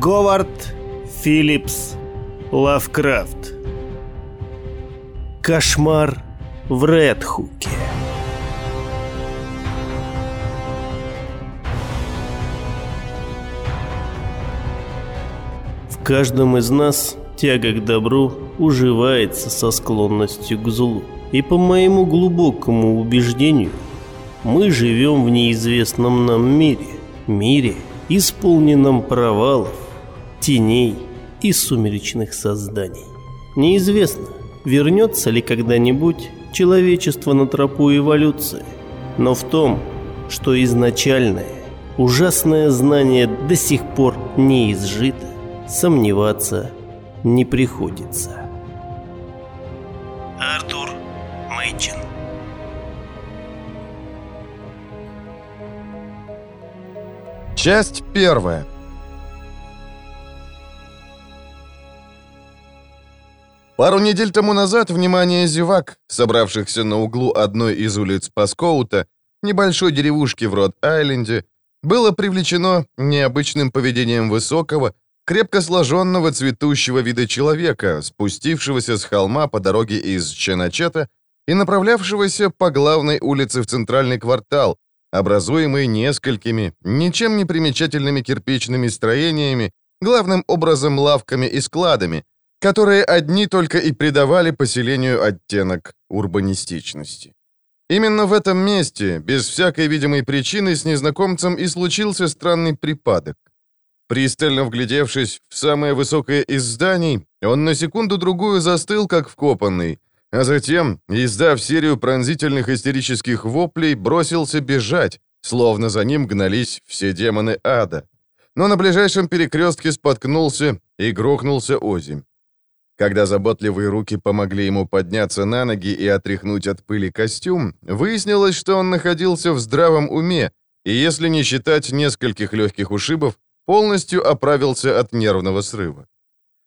Говард Филлипс Лавкрафт Кошмар в Редхуке В каждом из нас тяга к добру уживается со склонностью к злу. И по моему глубокому убеждению, мы живем в неизвестном нам мире. Мире, исполненном провалов, теней и сумеречных созданий. Неизвестно, вернется ли когда-нибудь человечество на тропу эволюции. Но в том, что изначальное, ужасное знание до сих пор не изжито, сомневаться не приходится. Артур Мэйчин Часть первая. Пару недель тому назад внимание зевак, собравшихся на углу одной из улиц Паскоута, небольшой деревушки в Род-Айленде, было привлечено необычным поведением высокого, крепко сложенного цветущего вида человека, спустившегося с холма по дороге из Ченачета и направлявшегося по главной улице в центральный квартал, образуемый несколькими, ничем не примечательными кирпичными строениями, главным образом лавками и складами, которые одни только и придавали поселению оттенок урбанистичности. Именно в этом месте, без всякой видимой причины, с незнакомцем и случился странный припадок. Пристально вглядевшись в самое высокое из зданий, он на секунду-другую застыл, как вкопанный, а затем, издав серию пронзительных истерических воплей, бросился бежать, словно за ним гнались все демоны ада. Но на ближайшем перекрестке споткнулся и грохнулся озимь. Когда заботливые руки помогли ему подняться на ноги и отряхнуть от пыли костюм, выяснилось, что он находился в здравом уме, и если не считать нескольких легких ушибов, полностью оправился от нервного срыва.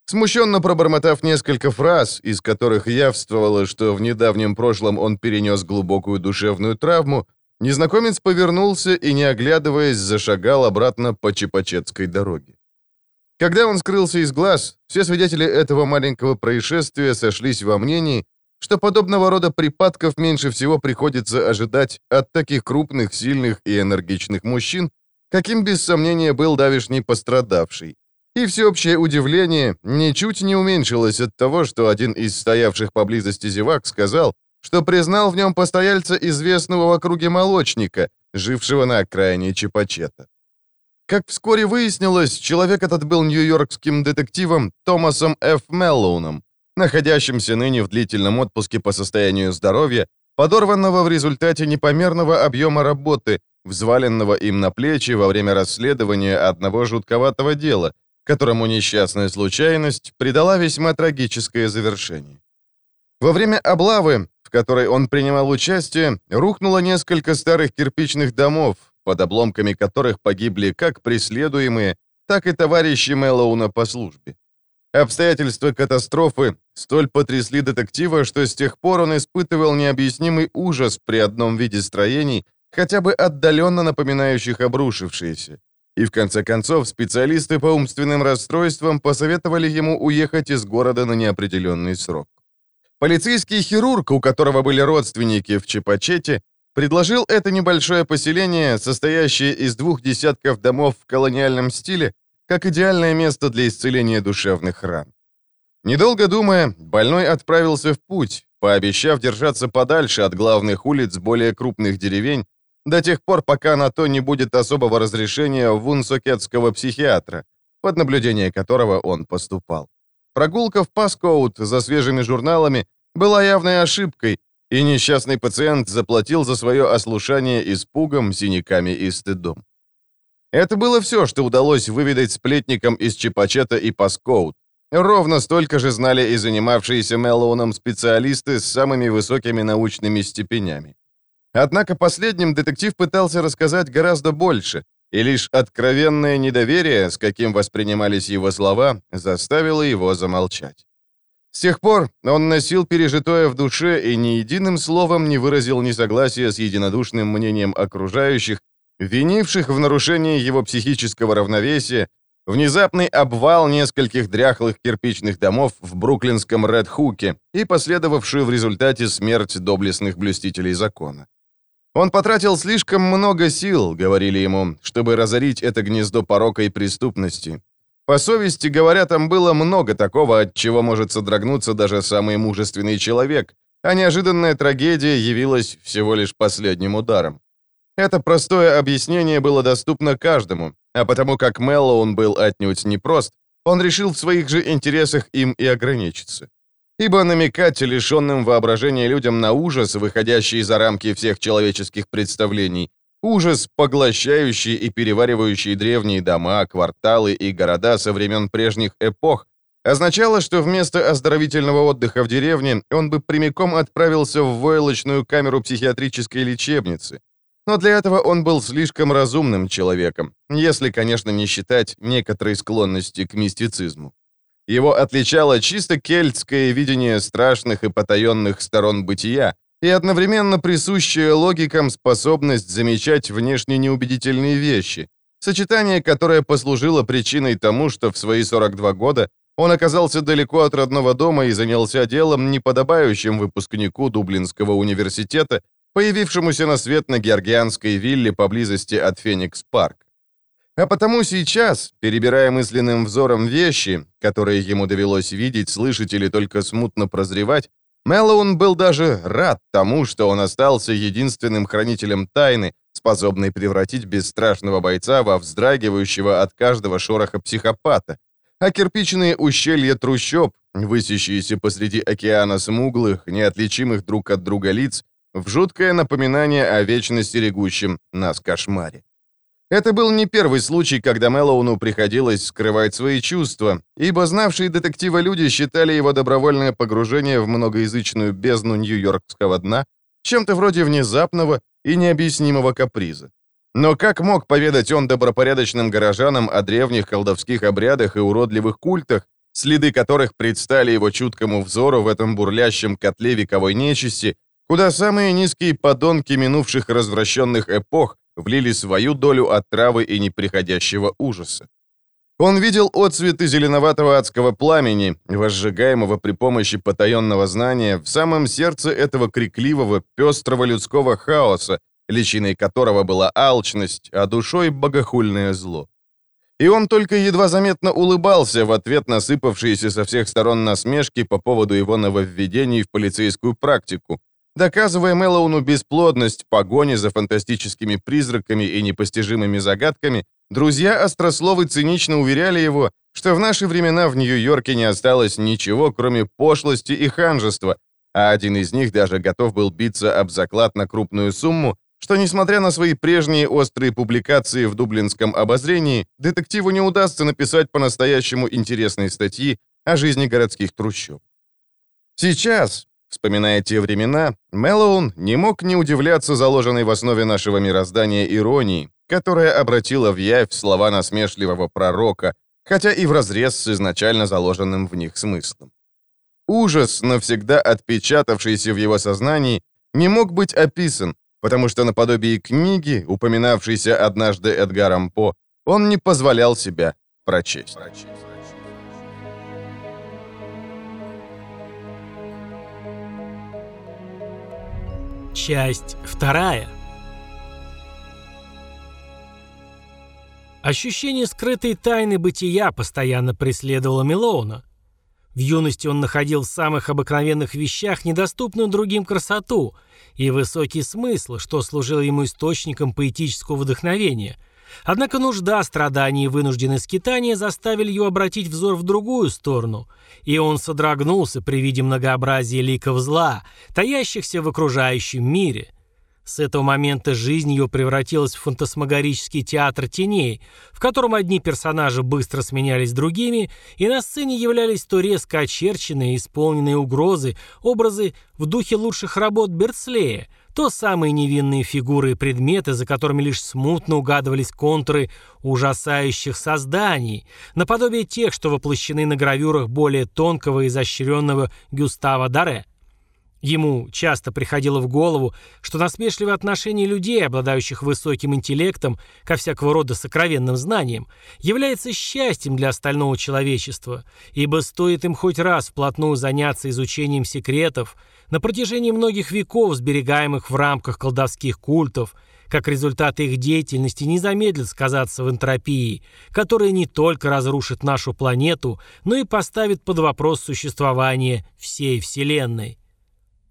Смущенно пробормотав несколько фраз, из которых явствовало, что в недавнем прошлом он перенес глубокую душевную травму, незнакомец повернулся и, не оглядываясь, зашагал обратно по Чепачетской дороге. Когда он скрылся из глаз, все свидетели этого маленького происшествия сошлись во мнении, что подобного рода припадков меньше всего приходится ожидать от таких крупных, сильных и энергичных мужчин, каким без сомнения был давишний пострадавший. И всеобщее удивление ничуть не уменьшилось от того, что один из стоявших поблизости зевак сказал, что признал в нем постояльца известного в округе молочника, жившего на окраине Чепачета. Как вскоре выяснилось, человек этот был нью-йоркским детективом Томасом Ф. Меллоуном, находящимся ныне в длительном отпуске по состоянию здоровья, подорванного в результате непомерного объема работы, взваленного им на плечи во время расследования одного жутковатого дела, которому несчастная случайность придала весьма трагическое завершение. Во время облавы, в которой он принимал участие, рухнуло несколько старых кирпичных домов, под обломками которых погибли как преследуемые, так и товарищи Мэллоуна по службе. Обстоятельства катастрофы столь потрясли детектива, что с тех пор он испытывал необъяснимый ужас при одном виде строений, хотя бы отдаленно напоминающих обрушившиеся. И в конце концов специалисты по умственным расстройствам посоветовали ему уехать из города на неопределенный срок. Полицейский хирург, у которого были родственники в Чепачете, предложил это небольшое поселение, состоящее из двух десятков домов в колониальном стиле, как идеальное место для исцеления душевных ран. Недолго думая, больной отправился в путь, пообещав держаться подальше от главных улиц более крупных деревень до тех пор, пока на то не будет особого разрешения вунсокетского психиатра, под наблюдение которого он поступал. Прогулка в Паскоут за свежими журналами была явной ошибкой, и несчастный пациент заплатил за свое ослушание испугом, синяками и стыдом. Это было все, что удалось выведать сплетникам из Чепачета и Паскоут. Ровно столько же знали и занимавшиеся Меллоуном специалисты с самыми высокими научными степенями. Однако последним детектив пытался рассказать гораздо больше, и лишь откровенное недоверие, с каким воспринимались его слова, заставило его замолчать. С тех пор он носил пережитое в душе и ни единым словом не выразил несогласия с единодушным мнением окружающих, винивших в нарушении его психического равновесия Внезапный обвал нескольких дряхлых кирпичных домов в бруклинском Ред-Хуке и последовавшую в результате смерть доблестных блюстителей закона. Он потратил слишком много сил, говорили ему, чтобы разорить это гнездо порока и преступности. По совести говоря, там было много такого, от чего может содрогнуться даже самый мужественный человек, а неожиданная трагедия явилась всего лишь последним ударом. Это простое объяснение было доступно каждому, а потому как Меллоун был отнюдь непрост, он решил в своих же интересах им и ограничиться. Ибо намекать лишенным воображения людям на ужас, выходящий за рамки всех человеческих представлений, ужас, поглощающий и переваривающий древние дома, кварталы и города со времен прежних эпох, означало, что вместо оздоровительного отдыха в деревне он бы прямиком отправился в войлочную камеру психиатрической лечебницы, но для этого он был слишком разумным человеком, если, конечно, не считать некоторой склонности к мистицизму. Его отличало чисто кельтское видение страшных и потаенных сторон бытия и одновременно присущая логикам способность замечать внешне неубедительные вещи, сочетание, которое послужило причиной тому, что в свои 42 года он оказался далеко от родного дома и занялся делом, неподобающим выпускнику Дублинского университета появившемуся на свет на Георгианской вилле поблизости от Феникс-парк. А потому сейчас, перебирая мысленным взором вещи, которые ему довелось видеть, слышать или только смутно прозревать, Мэллоун был даже рад тому, что он остался единственным хранителем тайны, способной превратить бесстрашного бойца во вздрагивающего от каждого шороха психопата, а кирпичные ущелья трущоб, высящиеся посреди океана смуглых, неотличимых друг от друга лиц, в жуткое напоминание о вечно стерегущем нас кошмаре. Это был не первый случай, когда Мэллоуну приходилось скрывать свои чувства, ибо знавшие детектива люди считали его добровольное погружение в многоязычную бездну нью-йоркского дна чем-то вроде внезапного и необъяснимого каприза. Но как мог поведать он добропорядочным горожанам о древних колдовских обрядах и уродливых культах, следы которых предстали его чуткому взору в этом бурлящем котле вековой нечисти, куда самые низкие подонки минувших развращенных эпох влили свою долю отравы и неприходящего ужаса. Он видел отцветы зеленоватого адского пламени, возжигаемого при помощи потаенного знания в самом сердце этого крикливого, пестрого людского хаоса, личиной которого была алчность, а душой — богохульное зло. И он только едва заметно улыбался в ответ на сыпавшиеся со всех сторон насмешки по поводу его нововведений в полицейскую практику, доказывая Мэллоуну бесплодность погони за фантастическими призраками и непостижимыми загадками, друзья острословы цинично уверяли его, что в наши времена в Нью-Йорке не осталось ничего, кроме пошлости и ханжества, а один из них даже готов был биться об заклад на крупную сумму, что, несмотря на свои прежние острые публикации в Дублинском обозрении, детективу не удастся написать по-настоящему интересные статьи о жизни городских трущоб. Сейчас, Вспоминая те времена, Мэллоун не мог не удивляться заложенной в основе нашего мироздания иронии, которая обратила в явь слова насмешливого пророка, хотя и вразрез с изначально заложенным в них смыслом. Ужас, навсегда отпечатавшийся в его сознании, не мог быть описан, потому что наподобие книги, упоминавшейся однажды Эдгаром По, он не позволял себя прочесть. Часть вторая. Ощущение скрытой тайны бытия постоянно преследовало Мелоуна. В юности он находил в самых обыкновенных вещах недоступную другим красоту и высокий смысл, что служило ему источником поэтического вдохновения – Однако нужда, страдания и вынужденные скитания заставили его обратить взор в другую сторону, и он содрогнулся при виде многообразия ликов зла, таящихся в окружающем мире. С этого момента жизнь его превратилась в фантасмагорический театр теней, в котором одни персонажи быстро сменялись другими, и на сцене являлись то резко очерченные, исполненные угрозы, образы в духе лучших работ Берцлея, то самые невинные фигуры и предметы, за которыми лишь смутно угадывались контуры ужасающих созданий, наподобие тех, что воплощены на гравюрах более тонкого и изощренного Гюстава Даре. Ему часто приходило в голову, что насмешливое отношение людей, обладающих высоким интеллектом, ко всякого рода сокровенным знаниям, является счастьем для остального человечества, ибо стоит им хоть раз вплотную заняться изучением секретов, на протяжении многих веков, сберегаемых в рамках колдовских культов, как результаты их деятельности не замедлят сказаться в энтропии, которая не только разрушит нашу планету, но и поставит под вопрос существование всей Вселенной.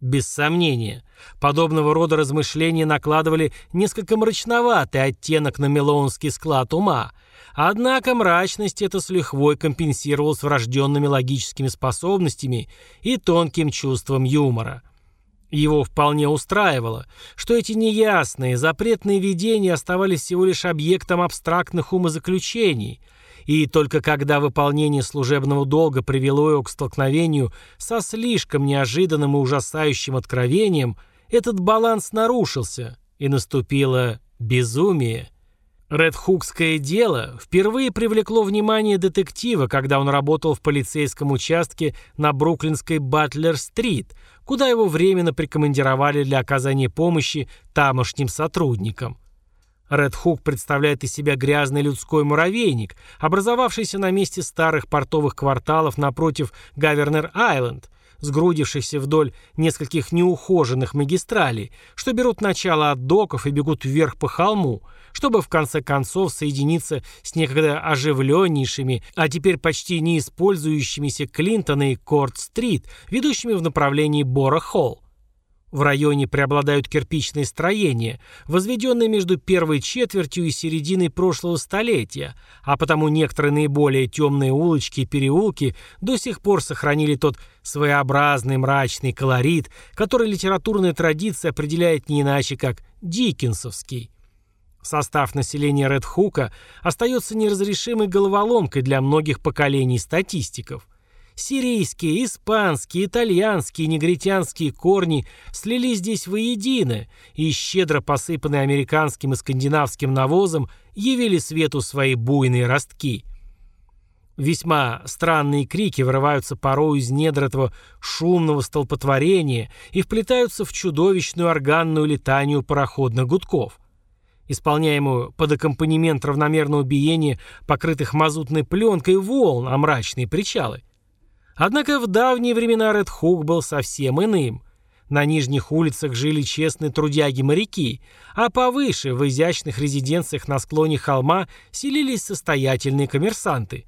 Без сомнения, подобного рода размышления накладывали несколько мрачноватый оттенок на мелоунский склад ума, однако мрачность эта с лихвой компенсировалась врожденными логическими способностями и тонким чувством юмора. Его вполне устраивало, что эти неясные, запретные видения оставались всего лишь объектом абстрактных умозаключений – и только когда выполнение служебного долга привело его к столкновению со слишком неожиданным и ужасающим откровением, этот баланс нарушился, и наступило безумие. Редхукское дело впервые привлекло внимание детектива, когда он работал в полицейском участке на Бруклинской Батлер-стрит, куда его временно прикомандировали для оказания помощи тамошним сотрудникам. Ред Хук представляет из себя грязный людской муравейник, образовавшийся на месте старых портовых кварталов напротив Гавернер-Айленд, сгрудившихся вдоль нескольких неухоженных магистралей, что берут начало от доков и бегут вверх по холму, чтобы в конце концов соединиться с некогда оживленнейшими, а теперь почти не использующимися Клинтон и Корт-стрит, ведущими в направлении Бора-Холл. В районе преобладают кирпичные строения, возведенные между первой четвертью и серединой прошлого столетия, а потому некоторые наиболее темные улочки и переулки до сих пор сохранили тот своеобразный мрачный колорит, который литературная традиция определяет не иначе как «диккенсовский». Состав населения Редхука остается неразрешимой головоломкой для многих поколений статистиков – Сирийские, испанские, итальянские негритянские корни слились здесь воедино и, щедро посыпанные американским и скандинавским навозом, явили свету свои буйные ростки. Весьма странные крики вырываются порой из недр этого шумного столпотворения и вплетаются в чудовищную органную летанию пароходных гудков – исполняемую под аккомпанемент равномерного биения покрытых мазутной пленкой волн о мрачные причалы. Однако в давние времена Ред Хук был совсем иным. На нижних улицах жили честные трудяги-моряки, а повыше, в изящных резиденциях на склоне холма, селились состоятельные коммерсанты.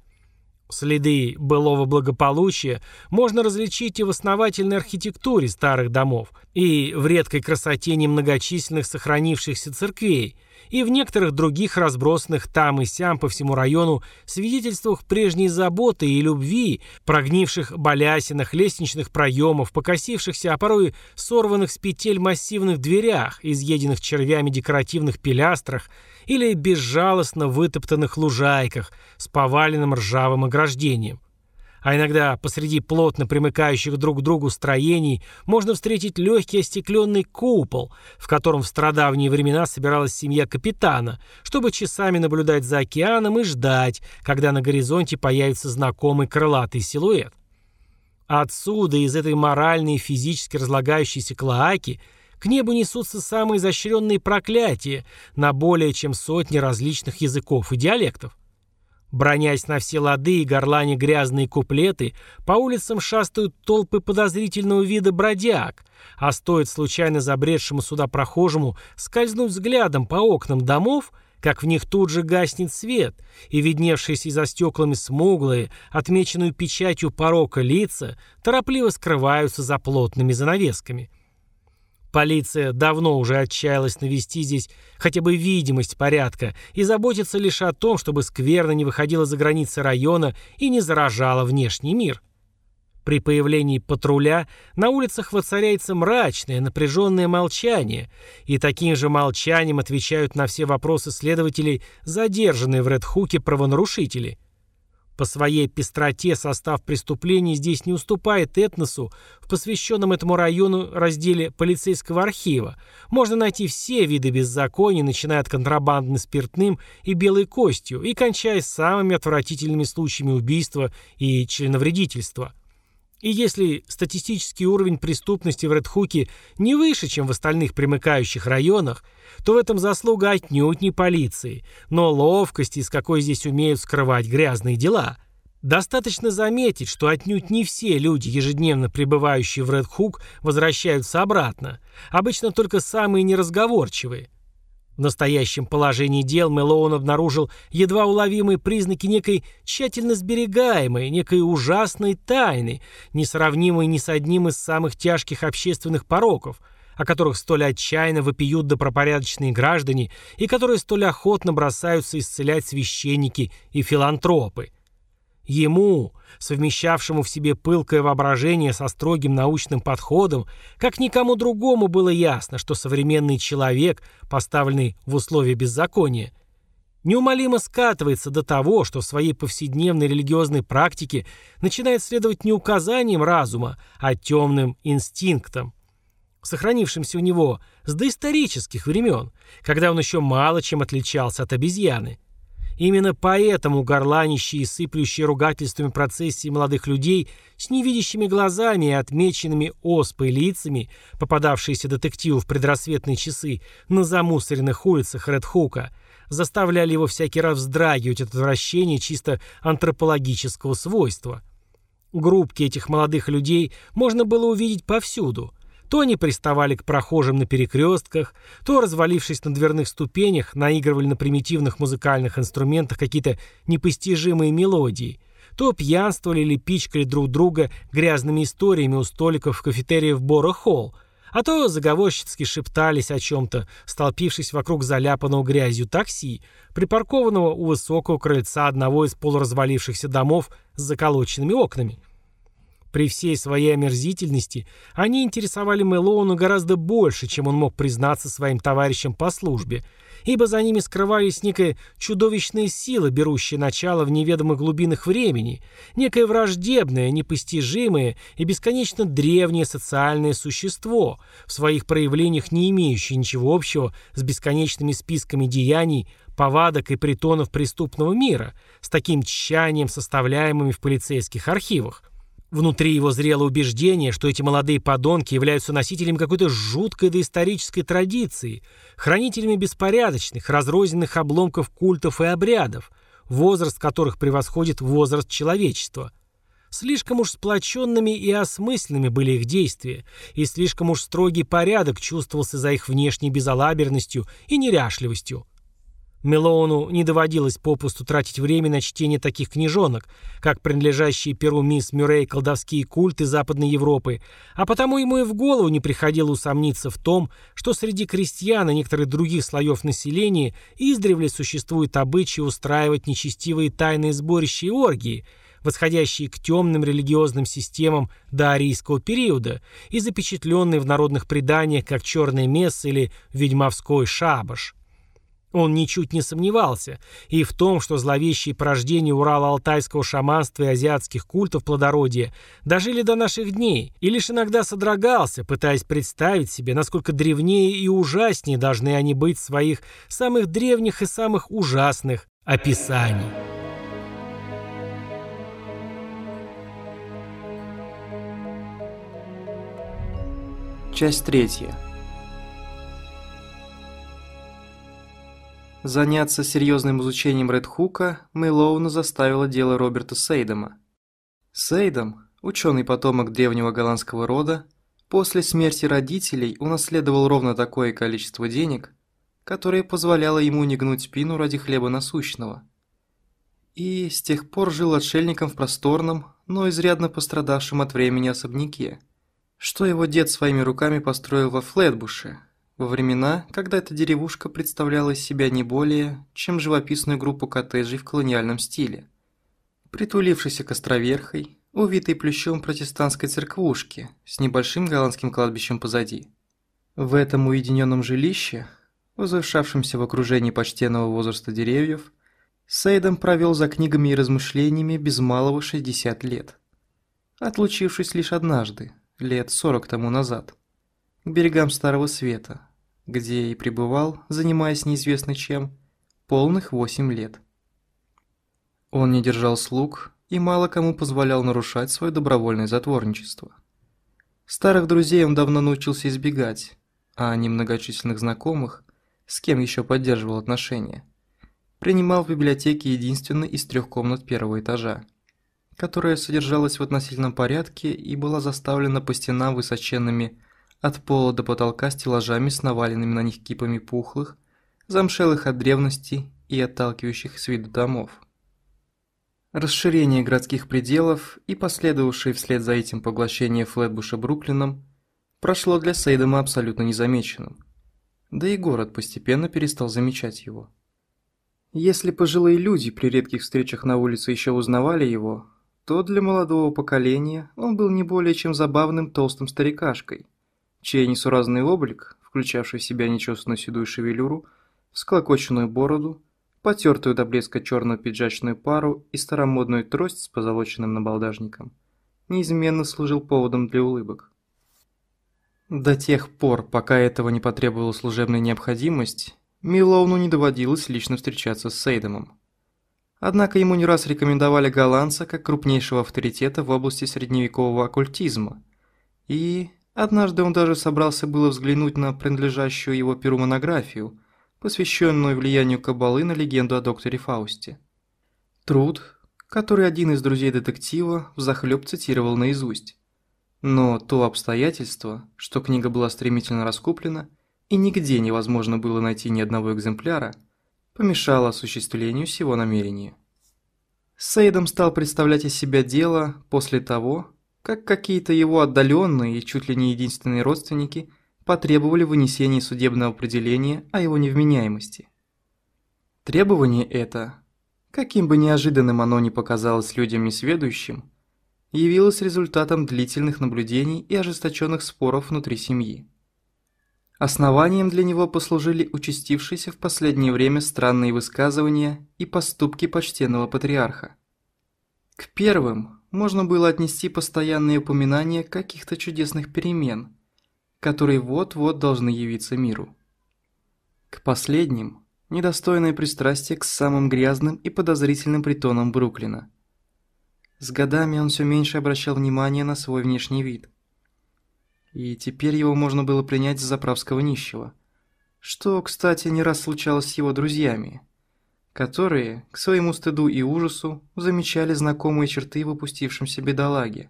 Следы былого благополучия можно различить и в основательной архитектуре старых домов, и в редкой красоте немногочисленных сохранившихся церквей – и в некоторых других разбросанных там и сям по всему району свидетельствах прежней заботы и любви, прогнивших балясинах, лестничных проемов, покосившихся, а порой сорванных с петель массивных дверях, изъеденных червями декоративных пилястрах или безжалостно вытоптанных лужайках с поваленным ржавым ограждением а иногда посреди плотно примыкающих друг к другу строений можно встретить легкий остекленный купол, в котором в страдавние времена собиралась семья капитана, чтобы часами наблюдать за океаном и ждать, когда на горизонте появится знакомый крылатый силуэт. Отсюда, из этой моральной и физически разлагающейся клоаки, к небу несутся самые изощренные проклятия на более чем сотни различных языков и диалектов. Бронясь на все лады и горлане грязные куплеты, по улицам шастают толпы подозрительного вида бродяг, а стоит случайно забредшему сюда прохожему скользнуть взглядом по окнам домов, как в них тут же гаснет свет, и видневшиеся за стеклами смуглые, отмеченную печатью порока лица, торопливо скрываются за плотными занавесками. Полиция давно уже отчаялась навести здесь хотя бы видимость порядка и заботится лишь о том, чтобы скверно не выходила за границы района и не заражала внешний мир. При появлении патруля на улицах воцаряется мрачное, напряженное молчание, и таким же молчанием отвечают на все вопросы следователей задержанные в Редхуке правонарушители – по своей пестроте состав преступлений здесь не уступает этносу в посвященном этому району разделе полицейского архива. Можно найти все виды беззаконий, начиная от контрабанды спиртным и белой костью и кончая самыми отвратительными случаями убийства и членовредительства. И если статистический уровень преступности в Редхуке не выше, чем в остальных примыкающих районах, то в этом заслуга отнюдь не полиции, но ловкости, с какой здесь умеют скрывать грязные дела. Достаточно заметить, что отнюдь не все люди, ежедневно пребывающие в Редхук, возвращаются обратно. Обычно только самые неразговорчивые – в настоящем положении дел Мэлоун обнаружил едва уловимые признаки некой тщательно сберегаемой, некой ужасной тайны, несравнимой ни с одним из самых тяжких общественных пороков, о которых столь отчаянно вопиют добропорядочные граждане и которые столь охотно бросаются исцелять священники и филантропы. Ему, совмещавшему в себе пылкое воображение со строгим научным подходом, как никому другому было ясно, что современный человек, поставленный в условия беззакония, неумолимо скатывается до того, что в своей повседневной религиозной практике начинает следовать не указаниям разума, а темным инстинктам, сохранившимся у него с доисторических времен, когда он еще мало чем отличался от обезьяны – Именно поэтому горланищие и сыплющие ругательствами процессии молодых людей с невидящими глазами и отмеченными оспой лицами, попадавшиеся детективу в предрассветные часы на замусоренных улицах Редхука, заставляли его всякий раз вздрагивать от отвращения чисто антропологического свойства. Группки этих молодых людей можно было увидеть повсюду – то они приставали к прохожим на перекрестках, то, развалившись на дверных ступенях, наигрывали на примитивных музыкальных инструментах какие-то непостижимые мелодии, то пьянствовали или пичкали друг друга грязными историями у столиков в кафетерии в Бора-Холл, а то заговорщицки шептались о чем-то, столпившись вокруг заляпанного грязью такси, припаркованного у высокого крыльца одного из полуразвалившихся домов с заколоченными окнами. При всей своей омерзительности они интересовали Мэлоуну гораздо больше, чем он мог признаться своим товарищам по службе, ибо за ними скрывались некая чудовищная сила, берущая начало в неведомых глубинах времени, некое враждебное, непостижимое и бесконечно древнее социальное существо, в своих проявлениях не имеющее ничего общего с бесконечными списками деяний, повадок и притонов преступного мира, с таким тщанием составляемыми в полицейских архивах. Внутри его зрело убеждение, что эти молодые подонки являются носителями какой-то жуткой доисторической традиции, хранителями беспорядочных, разрозненных обломков культов и обрядов, возраст которых превосходит возраст человечества. Слишком уж сплоченными и осмысленными были их действия, и слишком уж строгий порядок чувствовался за их внешней безалаберностью и неряшливостью. Мелоуну не доводилось попусту тратить время на чтение таких книжонок, как принадлежащие Перу мисс Мюррей колдовские культы Западной Европы, а потому ему и в голову не приходило усомниться в том, что среди крестьян и некоторых других слоев населения издревле существует обычай устраивать нечестивые тайные сборища и оргии, восходящие к темным религиозным системам доарийского периода и запечатленные в народных преданиях как черная месса или ведьмовской шабаш. Он ничуть не сомневался и в том, что зловещие порождения Урала-Алтайского шаманства и азиатских культов плодородия дожили до наших дней, и лишь иногда содрогался, пытаясь представить себе, насколько древнее и ужаснее должны они быть своих самых древних и самых ужасных описаний. Часть третья. Заняться серьезным изучением Редхука Мэлоуна заставило дело Роберта Сейдома. Сейдом, ученый-потомок древнего голландского рода, после смерти родителей унаследовал ровно такое количество денег, которое позволяло ему не гнуть спину ради хлеба насущного. И с тех пор жил отшельником в просторном, но изрядно пострадавшем от времени особняке, что его дед своими руками построил во Флетбуше – во времена, когда эта деревушка представляла из себя не более, чем живописную группу коттеджей в колониальном стиле. Притулившийся к островерхой, увитой плющом протестантской церквушки с небольшим голландским кладбищем позади. В этом уединенном жилище, возвышавшемся в окружении почтенного возраста деревьев, Сейдом провел за книгами и размышлениями без малого 60 лет, отлучившись лишь однажды, лет 40 тому назад, к берегам Старого Света, где и пребывал, занимаясь неизвестно чем, полных восемь лет. Он не держал слуг и мало кому позволял нарушать свое добровольное затворничество. Старых друзей он давно научился избегать, а немногочисленных знакомых, с кем еще поддерживал отношения, принимал в библиотеке единственной из трех комнат первого этажа, которая содержалась в относительном порядке и была заставлена по стенам высоченными от пола до потолка стеллажами с наваленными на них кипами пухлых, замшелых от древности и отталкивающих с виду домов. Расширение городских пределов и последовавшее вслед за этим поглощение Флетбуша Бруклином прошло для Сейдема абсолютно незамеченным. Да и город постепенно перестал замечать его. Если пожилые люди при редких встречах на улице еще узнавали его, то для молодого поколения он был не более чем забавным толстым старикашкой, чей несуразный облик, включавший в себя нечесанную седую шевелюру, всклокоченную бороду, потертую до блеска черную пиджачную пару и старомодную трость с позолоченным набалдажником, неизменно служил поводом для улыбок. До тех пор, пока этого не потребовала служебная необходимость, Милоуну не доводилось лично встречаться с Сейдемом. Однако ему не раз рекомендовали голландца как крупнейшего авторитета в области средневекового оккультизма. И однажды он даже собрался было взглянуть на принадлежащую его перу монографию – посвященную влиянию Каббалы на легенду о докторе Фаусте. Труд, который один из друзей детектива взахлёб цитировал наизусть. Но то обстоятельство, что книга была стремительно раскуплена и нигде невозможно было найти ни одного экземпляра, помешало осуществлению сего намерения. Сейдом стал представлять из себя дело после того, как какие-то его отдаленные и чуть ли не единственные родственники – потребовали вынесения судебного определения о его невменяемости. Требование это, каким бы неожиданным оно ни показалось людям несведущим, явилось результатом длительных наблюдений и ожесточенных споров внутри семьи. Основанием для него послужили участившиеся в последнее время странные высказывания и поступки почтенного патриарха. К первым можно было отнести постоянные упоминания каких-то чудесных перемен – которые вот-вот должны явиться миру. К последним – недостойное пристрастие к самым грязным и подозрительным притонам Бруклина. С годами он все меньше обращал внимание на свой внешний вид. И теперь его можно было принять за заправского нищего, что, кстати, не раз случалось с его друзьями, которые, к своему стыду и ужасу, замечали знакомые черты в опустившемся бедолаге,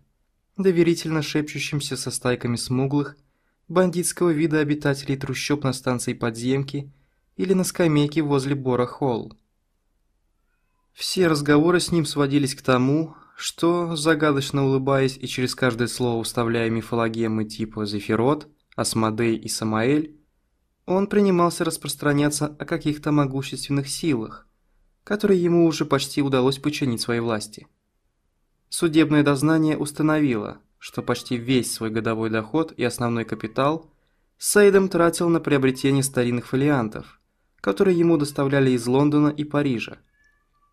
доверительно шепчущимся со стайками смуглых – бандитского вида обитателей трущоб на станции подземки или на скамейке возле Бора-Холл. Все разговоры с ним сводились к тому, что, загадочно улыбаясь и через каждое слово вставляя мифологемы типа Зефирот, Асмодей и Самаэль, он принимался распространяться о каких-то могущественных силах, которые ему уже почти удалось подчинить своей власти. Судебное дознание установило – что почти весь свой годовой доход и основной капитал Сейдом тратил на приобретение старинных фолиантов, которые ему доставляли из Лондона и Парижа,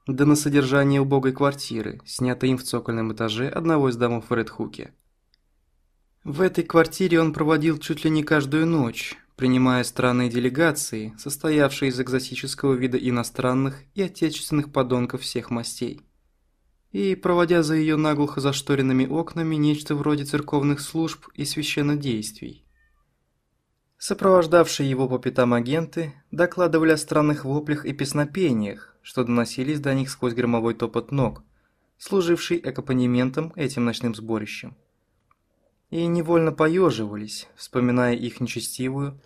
да на содержание убогой квартиры, снятой им в цокольном этаже одного из домов в Редхуке. В этой квартире он проводил чуть ли не каждую ночь, принимая странные делегации, состоявшие из экзотического вида иностранных и отечественных подонков всех мастей и проводя за ее наглухо зашторенными окнами нечто вроде церковных служб и священнодействий. Сопровождавшие его по пятам агенты докладывали о странных воплях и песнопениях, что доносились до них сквозь громовой топот ног, служивший аккомпанементом этим ночным сборищем. И невольно поеживались, вспоминая их нечестивую,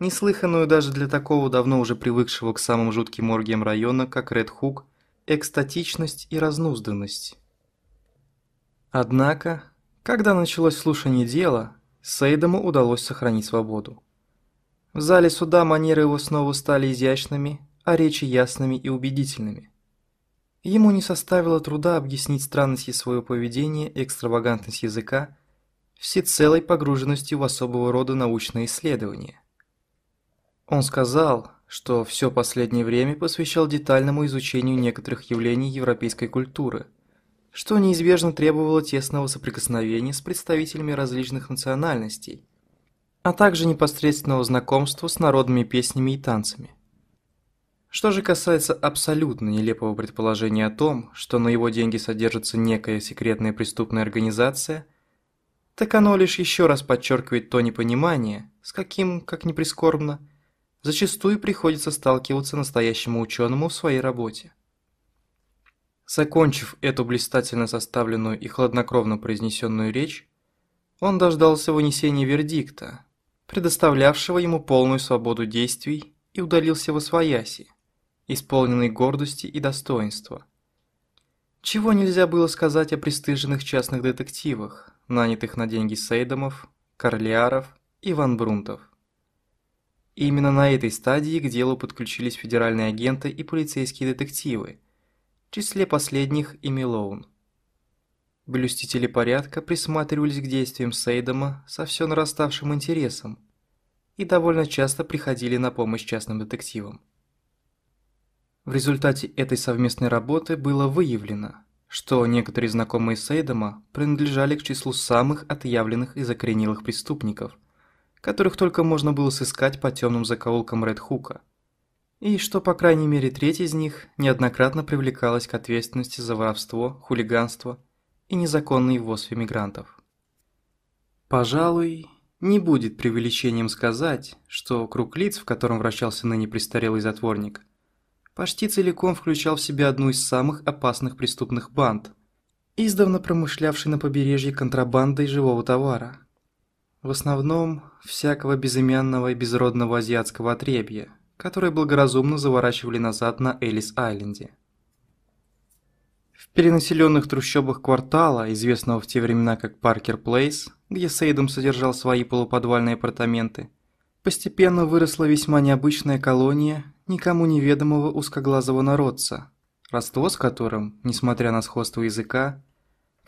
неслыханную даже для такого давно уже привыкшего к самым жутким оргиям района, как Ред Хук, экстатичность и разнузданность. Однако, когда началось слушание дела, Сейдому удалось сохранить свободу. В зале суда манеры его снова стали изящными, а речи ясными и убедительными. Ему не составило труда объяснить странности своего поведения и экстравагантность языка всецелой погруженностью в особого рода научные исследования. Он сказал, что все последнее время посвящал детальному изучению некоторых явлений европейской культуры, что неизбежно требовало тесного соприкосновения с представителями различных национальностей, а также непосредственного знакомства с народными песнями и танцами. Что же касается абсолютно нелепого предположения о том, что на его деньги содержится некая секретная преступная организация, так оно лишь еще раз подчеркивает то непонимание, с каким, как ни прискорбно, зачастую приходится сталкиваться настоящему ученому в своей работе. Закончив эту блистательно составленную и хладнокровно произнесенную речь, он дождался вынесения вердикта, предоставлявшего ему полную свободу действий, и удалился во свояси, исполненный гордости и достоинства. Чего нельзя было сказать о пристыженных частных детективах, нанятых на деньги Сейдомов, Корлиаров и Ван Брунтов. И именно на этой стадии к делу подключились федеральные агенты и полицейские детективы, в числе последних и Милоун. Блюстители порядка присматривались к действиям Сейдома со все нараставшим интересом и довольно часто приходили на помощь частным детективам. В результате этой совместной работы было выявлено, что некоторые знакомые Сейдома принадлежали к числу самых отъявленных и закоренелых преступников, которых только можно было сыскать по темным закоулкам Ред Хука, и что по крайней мере треть из них неоднократно привлекалась к ответственности за воровство, хулиганство и незаконный ввоз иммигрантов. Пожалуй, не будет преувеличением сказать, что круг лиц, в котором вращался ныне престарелый затворник, почти целиком включал в себя одну из самых опасных преступных банд, издавна промышлявшей на побережье контрабандой живого товара. В основном, всякого безымянного и безродного азиатского отребья, которое благоразумно заворачивали назад на Элис-Айленде. В перенаселенных трущобах квартала, известного в те времена как Паркер Плейс, где Сейдом содержал свои полуподвальные апартаменты, постепенно выросла весьма необычная колония никому неведомого узкоглазого народца, родство с которым, несмотря на сходство языка,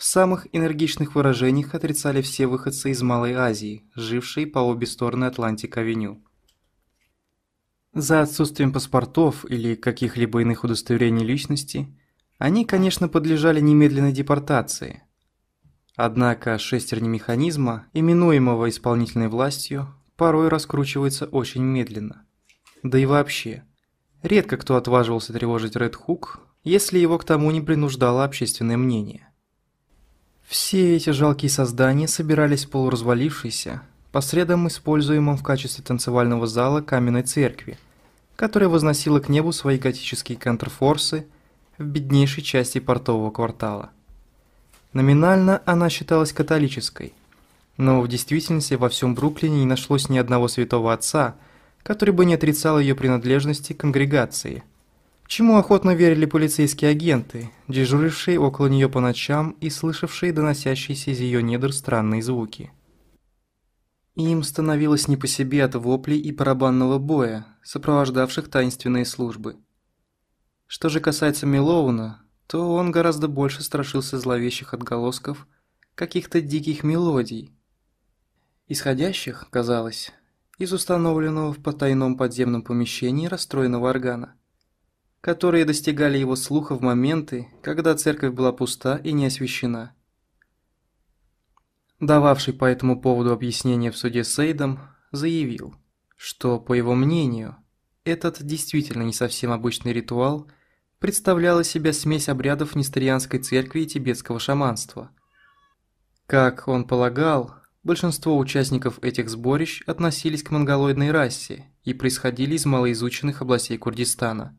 в самых энергичных выражениях отрицали все выходцы из Малой Азии, жившие по обе стороны Атлантик-авеню. За отсутствием паспортов или каких-либо иных удостоверений личности – они, конечно, подлежали немедленной депортации. Однако шестерни механизма, именуемого исполнительной властью, порой раскручивается очень медленно. Да и вообще, редко кто отваживался тревожить Ред Хук, если его к тому не принуждало общественное мнение. Все эти жалкие создания собирались в полуразвалившейся, посредом используемом в качестве танцевального зала каменной церкви, которая возносила к небу свои готические контрфорсы – в беднейшей части портового квартала. Номинально она считалась католической, но в действительности во всем Бруклине не нашлось ни одного святого отца, который бы не отрицал ее принадлежности к конгрегации, чему охотно верили полицейские агенты, дежурившие около нее по ночам и слышавшие доносящиеся из ее недр странные звуки. Им становилось не по себе от воплей и барабанного боя, сопровождавших таинственные службы – что же касается Милоуна, то он гораздо больше страшился зловещих отголосков каких-то диких мелодий, исходящих, казалось, из установленного в потайном подземном помещении расстроенного органа, которые достигали его слуха в моменты, когда церковь была пуста и не освящена. Дававший по этому поводу объяснение в суде Сейдом, заявил, что, по его мнению, этот действительно не совсем обычный ритуал – представляла себя смесь обрядов Несторианской церкви и тибетского шаманства. Как он полагал, большинство участников этих сборищ относились к монголоидной расе и происходили из малоизученных областей Курдистана.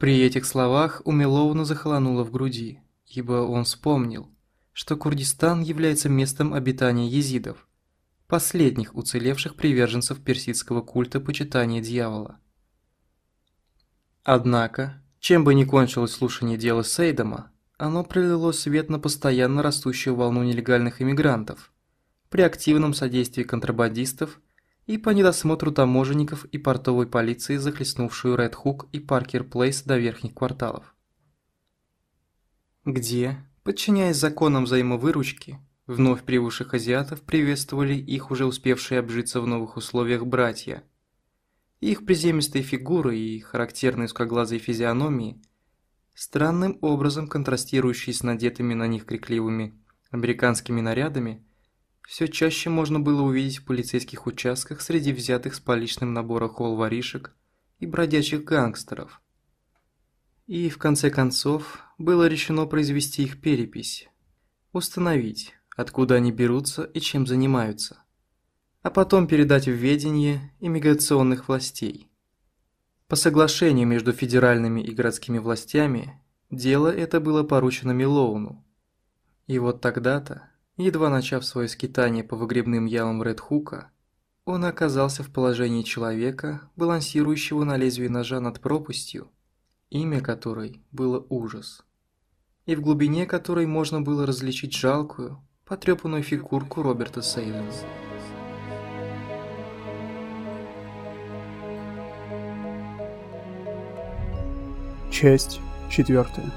При этих словах у Милоуна захолонуло в груди, ибо он вспомнил, что Курдистан является местом обитания езидов, последних уцелевших приверженцев персидского культа почитания дьявола. Однако, чем бы ни кончилось слушание дела Сейдома, оно пролило свет на постоянно растущую волну нелегальных иммигрантов, при активном содействии контрабандистов и по недосмотру таможенников и портовой полиции, захлестнувшую Ред Хук и Паркер Плейс до верхних кварталов. Где, подчиняясь законам взаимовыручки, вновь прибывших азиатов приветствовали их уже успевшие обжиться в новых условиях братья – их приземистые фигуры и характерные узкоглазые физиономии, странным образом контрастирующие с надетыми на них крикливыми американскими нарядами, все чаще можно было увидеть в полицейских участках среди взятых с поличным набора холл воришек и бродячих гангстеров. И в конце концов было решено произвести их перепись, установить, откуда они берутся и чем занимаются, а потом передать в ведение иммиграционных властей. По соглашению между федеральными и городскими властями дело это было поручено Милоуну. И вот тогда-то, едва начав свое скитание по выгребным ямам Редхука, он оказался в положении человека, балансирующего на лезвии ножа над пропастью, имя которой было ужас, и в глубине которой можно было различить жалкую, потрепанную фигурку Роберта Сейдена. Часть четвертая.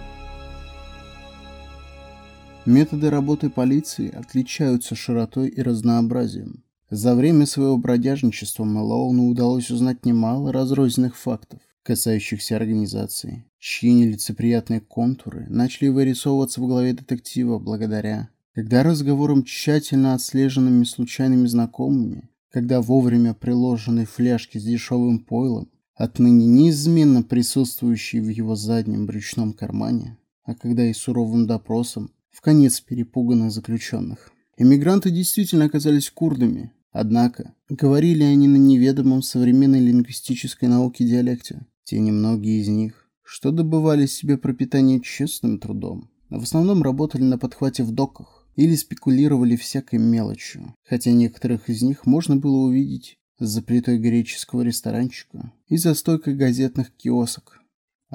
Методы работы полиции отличаются широтой и разнообразием. За время своего бродяжничества Мэлоуну удалось узнать немало разрозненных фактов, касающихся организации, чьи нелицеприятные контуры начали вырисовываться в голове детектива благодаря, когда разговором тщательно отслеженными случайными знакомыми, когда вовремя приложенной фляжки с дешевым пойлом, отныне неизменно присутствующей в его заднем брючном кармане, а когда и суровым допросом, в конец перепуганных заключенных. Эмигранты действительно оказались курдами, однако говорили они на неведомом современной лингвистической науке диалекте. Те немногие из них, что добывали себе пропитание честным трудом, в основном работали на подхвате в доках или спекулировали всякой мелочью, хотя некоторых из них можно было увидеть за плитой греческого ресторанчика и за стойкой газетных киосок.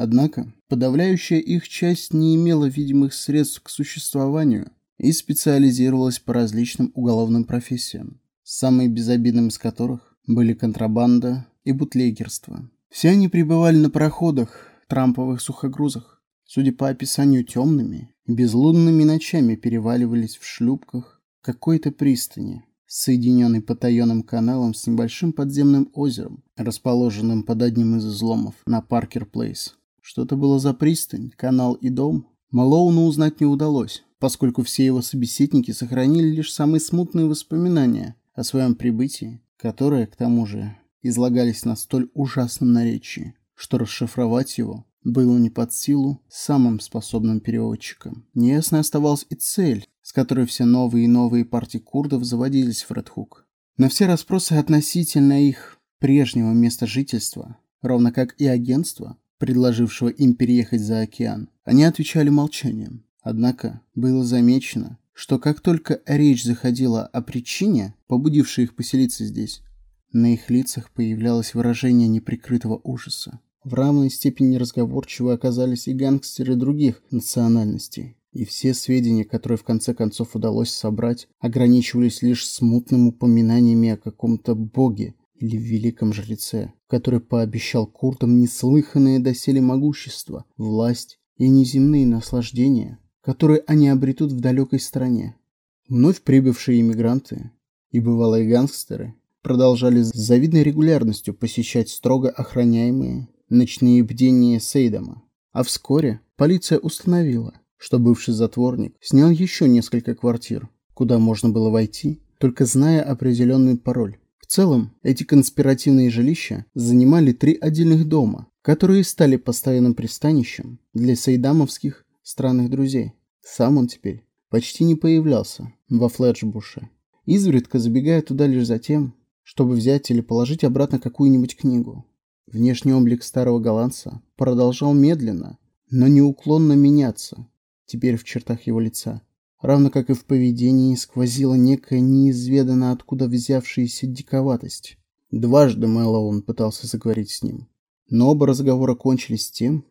Однако подавляющая их часть не имела видимых средств к существованию и специализировалась по различным уголовным профессиям, самые безобидным из которых были контрабанда и бутлегерство. Все они пребывали на пароходах, трамповых сухогрузах, судя по описанию темными, безлунными ночами переваливались в шлюпках какой-то пристани, соединенный потаенным каналом с небольшим подземным озером, расположенным под одним из изломов на Паркер Плейс. Что это было за пристань, канал и дом, Малоуну узнать не удалось, поскольку все его собеседники сохранили лишь самые смутные воспоминания о своем прибытии, которые, к тому же, излагались на столь ужасном наречии, что расшифровать его было не под силу самым способным переводчикам. Неясной оставалась и цель, с которой все новые и новые партии курдов заводились в Редхук. На все расспросы относительно их прежнего места жительства, ровно как и агентства, предложившего им переехать за океан, они отвечали молчанием. Однако было замечено, что как только речь заходила о причине, побудившей их поселиться здесь, на их лицах появлялось выражение неприкрытого ужаса. В равной степени разговорчивы оказались и гангстеры других национальностей, и все сведения, которые в конце концов удалось собрать, ограничивались лишь смутным упоминаниями о каком-то боге или великом жреце, который пообещал куртам неслыханное доселе могущество, власть и неземные наслаждения, которые они обретут в далекой стране. Вновь прибывшие иммигранты и бывалые гангстеры продолжали с завидной регулярностью посещать строго охраняемые ночные бдения Сейдама. А вскоре полиция установила, что бывший затворник снял еще несколько квартир, куда можно было войти, только зная определенный пароль. В целом, эти конспиративные жилища занимали три отдельных дома, которые стали постоянным пристанищем для сейдамовских странных друзей. Сам он теперь почти не появлялся во Фледжбуше, изредка забегая туда лишь за тем, чтобы взять или положить обратно какую-нибудь книгу. Внешний облик старого голландца продолжал медленно, но неуклонно меняться, теперь в чертах его лица. Равно как и в поведении сквозила некая неизведанно откуда взявшаяся диковатость. Дважды Мэллоун пытался заговорить с ним, но оба разговора кончились тем,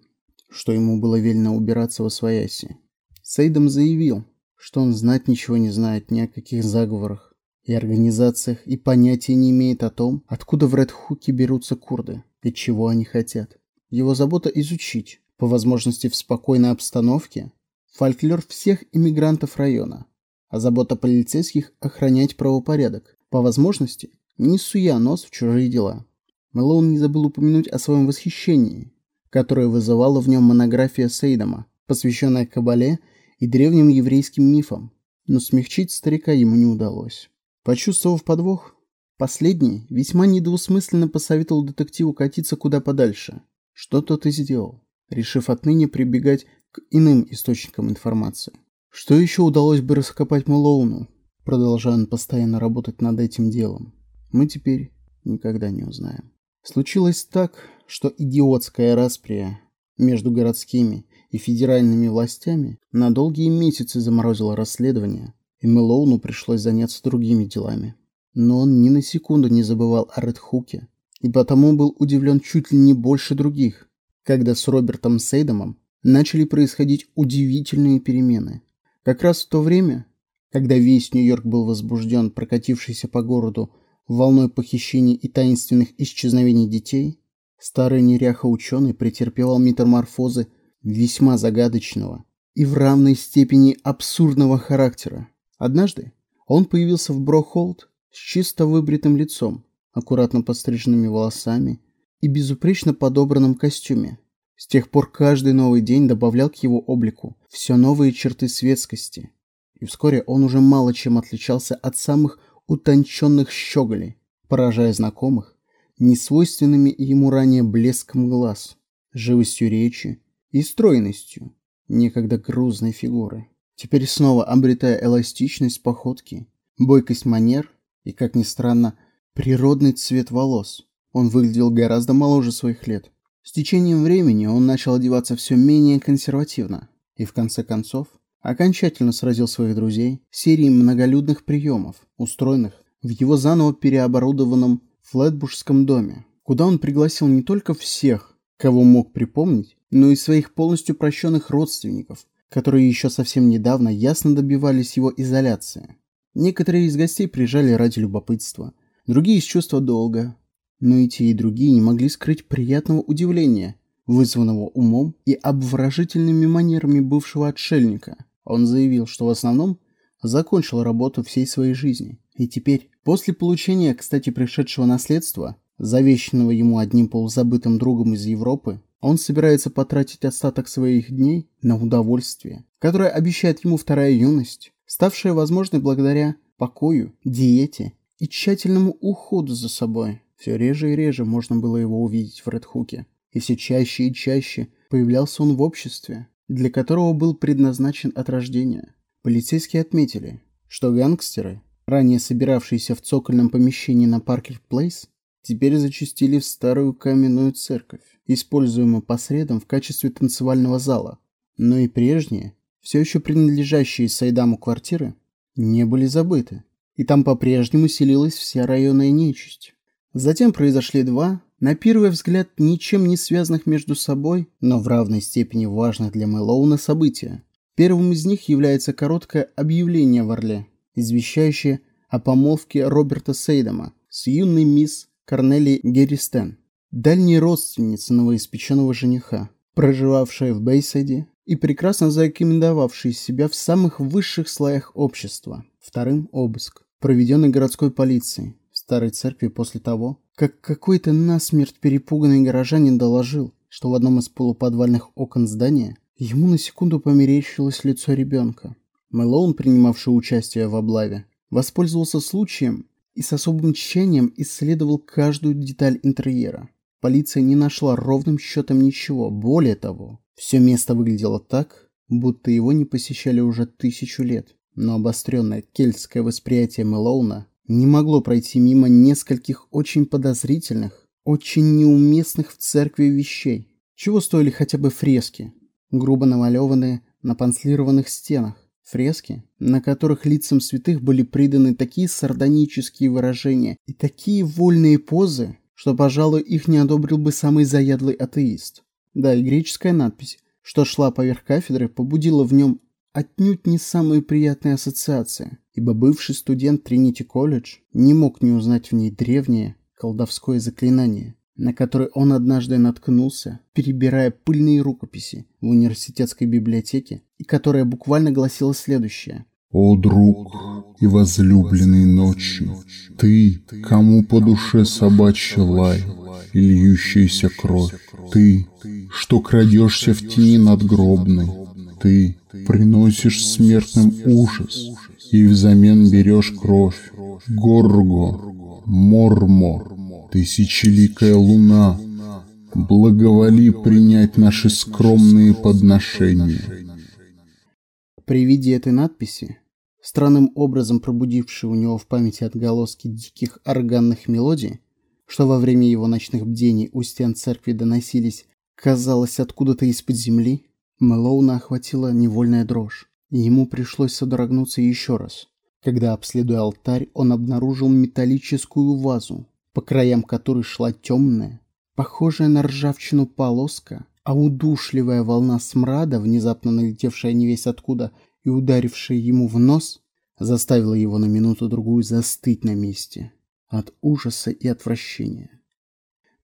что ему было велено убираться во свояси. Сейдом заявил, что он знать ничего не знает ни о каких заговорах и организациях и понятия не имеет о том, откуда в Редхуке берутся курды и чего они хотят. Его забота изучить, по возможности в спокойной обстановке, фольклор всех иммигрантов района, а забота полицейских охранять правопорядок, по возможности не суя нос в чужие дела. Мэлоун не забыл упомянуть о своем восхищении, которое вызывала в нем монография Сейдама, посвященная Кабале и древним еврейским мифам, но смягчить старика ему не удалось. Почувствовав подвох, Последний весьма недвусмысленно посоветовал детективу катиться куда подальше. Что тот и сделал, решив отныне прибегать к иным источникам информации. Что еще удалось бы раскопать Мэлоуну, продолжая он постоянно работать над этим делом, мы теперь никогда не узнаем. Случилось так, что идиотская расприя между городскими и федеральными властями на долгие месяцы заморозила расследование, и Мэлоуну пришлось заняться другими делами. Но он ни на секунду не забывал о Редхуке, и потому был удивлен чуть ли не больше других, когда с Робертом Сейдомом начали происходить удивительные перемены. Как раз в то время, когда весь Нью-Йорк был возбужден прокатившейся по городу волной похищений и таинственных исчезновений детей, старый неряха-ученый претерпевал метаморфозы весьма загадочного и в равной степени абсурдного характера. Однажды он появился в Брохолд с чисто выбритым лицом, аккуратно постриженными волосами и безупречно подобранном костюме. С тех пор каждый новый день добавлял к его облику все новые черты светскости, и вскоре он уже мало чем отличался от самых утонченных щеголей, поражая знакомых несвойственными ему ранее блеском глаз, живостью речи и стройностью некогда грузной фигуры. Теперь снова обретая эластичность походки, бойкость манер и, как ни странно, природный цвет волос, он выглядел гораздо моложе своих лет. С течением времени он начал одеваться все менее консервативно и, в конце концов, окончательно сразил своих друзей серией многолюдных приемов, устроенных в его заново переоборудованном Флетбушском доме, куда он пригласил не только всех, кого мог припомнить, но и своих полностью прощенных родственников, которые еще совсем недавно ясно добивались его изоляции. Некоторые из гостей приезжали ради любопытства, другие из чувства долга, но и те, и другие не могли скрыть приятного удивления, вызванного умом и обворожительными манерами бывшего отшельника. Он заявил, что в основном закончил работу всей своей жизни. И теперь, после получения, кстати, пришедшего наследства, завещанного ему одним полузабытым другом из Европы, он собирается потратить остаток своих дней на удовольствие, которое обещает ему вторая юность, ставшая возможной благодаря покою, диете и тщательному уходу за собой. Все реже и реже можно было его увидеть в Редхуке, и все чаще и чаще появлялся он в обществе, для которого был предназначен от рождения. Полицейские отметили, что гангстеры, ранее собиравшиеся в цокольном помещении на Паркер Плейс, теперь зачастили в старую каменную церковь, используемую по средам в качестве танцевального зала. Но и прежние, все еще принадлежащие Сайдаму квартиры, не были забыты, и там по-прежнему селилась вся районная нечисть. Затем произошли два, на первый взгляд, ничем не связанных между собой, но в равной степени важных для Мэлоуна события. Первым из них является короткое объявление в Орле, извещающее о помолвке Роберта Сейдома с юной мисс Корнелией Герристен, дальней родственницей новоиспеченного жениха, проживавшая в Бейсайде и прекрасно зарекомендовавшей себя в самых высших слоях общества. Вторым – обыск, проведенный городской полицией старой церкви после того, как какой-то насмерть перепуганный горожанин доложил, что в одном из полуподвальных окон здания ему на секунду померещилось лицо ребенка. Мэлоун, принимавший участие в облаве, воспользовался случаем и с особым тщанием исследовал каждую деталь интерьера. Полиция не нашла ровным счетом ничего. Более того, все место выглядело так, будто его не посещали уже тысячу лет. Но обостренное кельтское восприятие Мэлоуна не могло пройти мимо нескольких очень подозрительных, очень неуместных в церкви вещей. Чего стоили хотя бы фрески, грубо намалеванные на панслированных стенах. Фрески, на которых лицам святых были приданы такие сардонические выражения и такие вольные позы, что, пожалуй, их не одобрил бы самый заядлый атеист. Да, и греческая надпись, что шла поверх кафедры, побудила в нем отнюдь не самые приятные ассоциации, ибо бывший студент Тринити колледж не мог не узнать в ней древнее колдовское заклинание, на которое он однажды наткнулся, перебирая пыльные рукописи в университетской библиотеке, и которая буквально гласила следующее. «О, друг и возлюбленный ночи, ты, кому по душе собачья лай и льющаяся кровь, ты, что крадешься в тени надгробной, ты приносишь смертным ужас и взамен берешь кровь. Горго, Мормор, тысячеликая луна, благоволи принять наши скромные подношения. При виде этой надписи, странным образом пробудившей у него в памяти отголоски диких органных мелодий, что во время его ночных бдений у стен церкви доносились, казалось, откуда-то из-под земли, Мэлоуна охватила невольная дрожь, ему пришлось содрогнуться еще раз, когда, обследуя алтарь, он обнаружил металлическую вазу, по краям которой шла темная, похожая на ржавчину полоска, а удушливая волна смрада, внезапно налетевшая не весь откуда и ударившая ему в нос, заставила его на минуту-другую застыть на месте от ужаса и отвращения.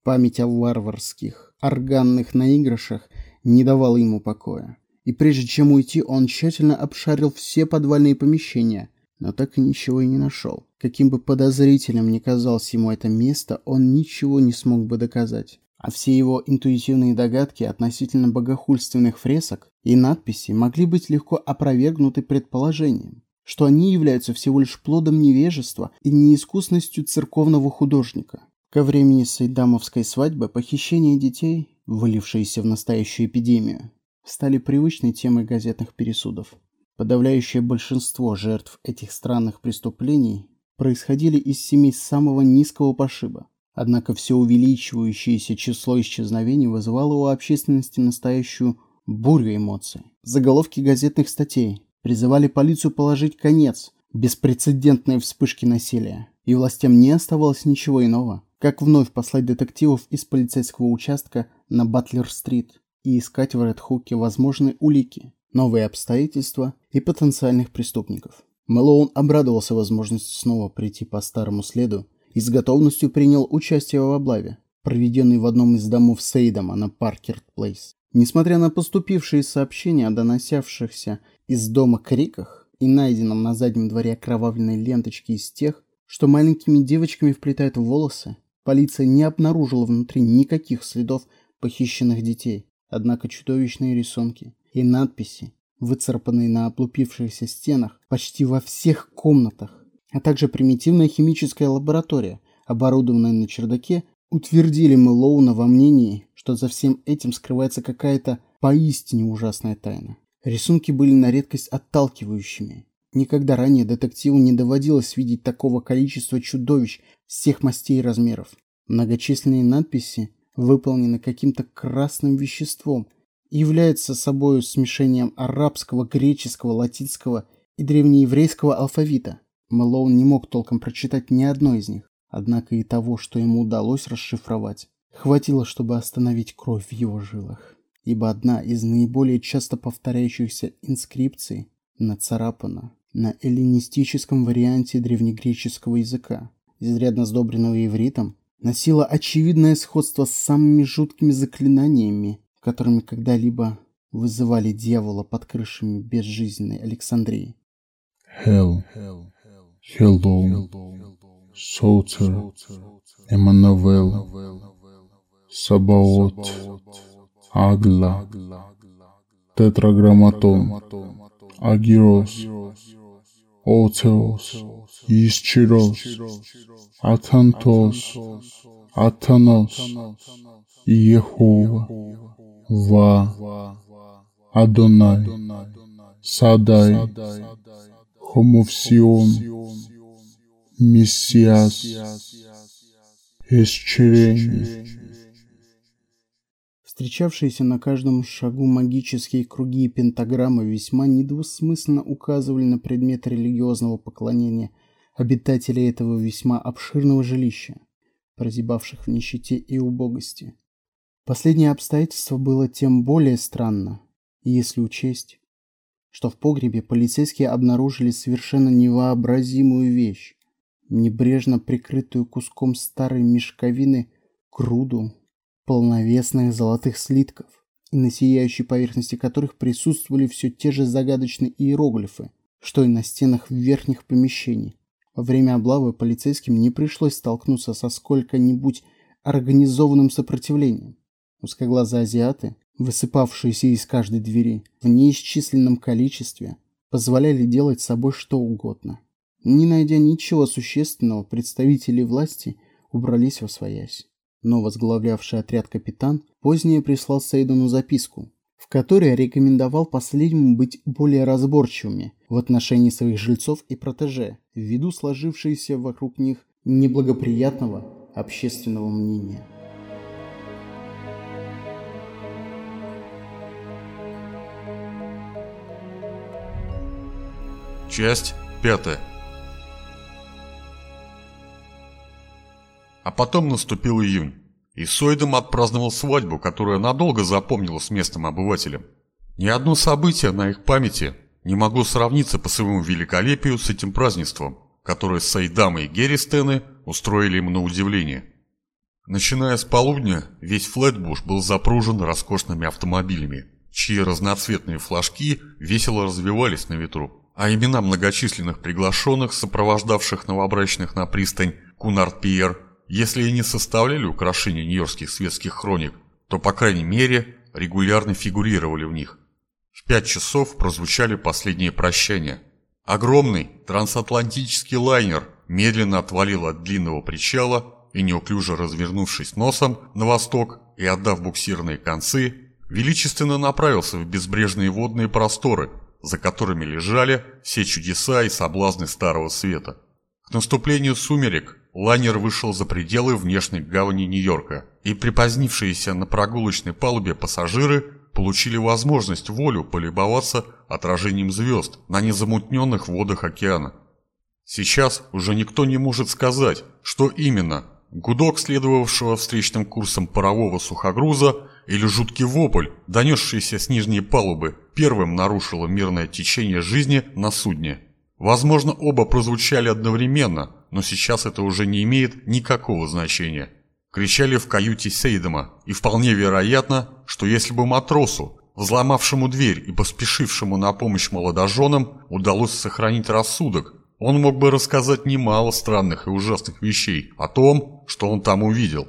Память о варварских, органных наигрышах не давала ему покоя. И прежде чем уйти, он тщательно обшарил все подвальные помещения, но так и ничего и не нашел. Каким бы подозрительным ни казалось ему это место, он ничего не смог бы доказать. А все его интуитивные догадки относительно богохульственных фресок и надписей могли быть легко опровергнуты предположением, что они являются всего лишь плодом невежества и неискусностью церковного художника. Ко времени Сайдамовской свадьбы похищение детей вылившиеся в настоящую эпидемию, стали привычной темой газетных пересудов. Подавляющее большинство жертв этих странных преступлений происходили из семей самого низкого пошиба. Однако все увеличивающееся число исчезновений вызывало у общественности настоящую бурю эмоций. Заголовки газетных статей призывали полицию положить конец беспрецедентной вспышке насилия, и властям не оставалось ничего иного, как вновь послать детективов из полицейского участка на Батлер-стрит и искать в Редхуке возможные улики, новые обстоятельства и потенциальных преступников. Мэлоун обрадовался возможности снова прийти по старому следу и с готовностью принял участие в облаве, проведенной в одном из домов Сейдома на Паркер-Плейс. Несмотря на поступившие сообщения о доносявшихся из дома криках и найденном на заднем дворе окровавленной ленточке из тех, что маленькие девочки вплетают в волосы, Полиция не обнаружила внутри никаких следов похищенных детей. Однако чудовищные рисунки и надписи, выцарапанные на облупившихся стенах почти во всех комнатах, а также примитивная химическая лаборатория, оборудованная на чердаке, утвердили Мэлоуна во мнении, что за всем этим скрывается какая-то поистине ужасная тайна. Рисунки были на редкость отталкивающими. Никогда ранее детективу не доводилось видеть такого количества чудовищ всех мастей и размеров. Многочисленные надписи выполнены каким-то красным веществом и являются собой смешением арабского, греческого, латинского и древнееврейского алфавита. Мэлоун не мог толком прочитать ни одной из них, однако и того, что ему удалось расшифровать, хватило, чтобы остановить кровь в его жилах. Ибо одна из наиболее часто повторяющихся инскрипций нацарапана на эллинистическом варианте древнегреческого языка, изрядно сдобренного ивритом, носила очевидное сходство с самыми жуткими заклинаниями, которыми когда-либо вызывали дьявола под крышами безжизненной Александрии. Hell, Hello, Soter, Эммануэл, Сабаот, Агла, Тетраграмматон, Агирос, ოოცეოს ისჩიროს ათანთოს ათანოს იეჰოვა ვა ადონაი სადაი ხომოვსიონ მისიას ესჩირენი Встречавшиеся на каждом шагу магические круги и пентаграммы весьма недвусмысленно указывали на предмет религиозного поклонения обитателей этого весьма обширного жилища, прозябавших в нищете и убогости. Последнее обстоятельство было тем более странно, если учесть, что в погребе полицейские обнаружили совершенно невообразимую вещь, небрежно прикрытую куском старой мешковины груду полновесных золотых слитков, и на сияющей поверхности которых присутствовали все те же загадочные иероглифы, что и на стенах верхних помещений. Во время облавы полицейским не пришлось столкнуться со сколько-нибудь организованным сопротивлением. Узкоглазые азиаты, высыпавшиеся из каждой двери в неисчисленном количестве, позволяли делать с собой что угодно. Не найдя ничего существенного, представители власти убрались во своясь. Но возглавлявший отряд капитан позднее прислал Сейдону записку, в которой рекомендовал последнему быть более разборчивыми в отношении своих жильцов и протеже, ввиду сложившейся вокруг них неблагоприятного общественного мнения. Часть пятая. А потом наступил июнь, и Сойдом отпраздновал свадьбу, которая надолго запомнилась местным обывателям. Ни одно событие на их памяти не могло сравниться по своему великолепию с этим празднеством, которое Сайдам и Герристены устроили им на удивление. Начиная с полудня, весь Флетбуш был запружен роскошными автомобилями, чьи разноцветные флажки весело развивались на ветру а имена многочисленных приглашенных, сопровождавших новобрачных на пристань Кунард-Пьер, если и не составляли украшения нью-йоркских светских хроник, то, по крайней мере, регулярно фигурировали в них. В пять часов прозвучали последние прощания. Огромный трансатлантический лайнер медленно отвалил от длинного причала и, неуклюже развернувшись носом на восток и отдав буксирные концы, величественно направился в безбрежные водные просторы – за которыми лежали все чудеса и соблазны Старого Света. К наступлению сумерек лайнер вышел за пределы внешней гавани Нью-Йорка, и припозднившиеся на прогулочной палубе пассажиры получили возможность волю полюбоваться отражением звезд на незамутненных водах океана. Сейчас уже никто не может сказать, что именно гудок следовавшего встречным курсом парового сухогруза или жуткий вопль, донесшийся с нижней палубы, первым нарушило мирное течение жизни на судне. Возможно, оба прозвучали одновременно, но сейчас это уже не имеет никакого значения. Кричали в каюте Сейдема, и вполне вероятно, что если бы матросу, взломавшему дверь и поспешившему на помощь молодоженам, удалось сохранить рассудок, он мог бы рассказать немало странных и ужасных вещей о том, что он там увидел.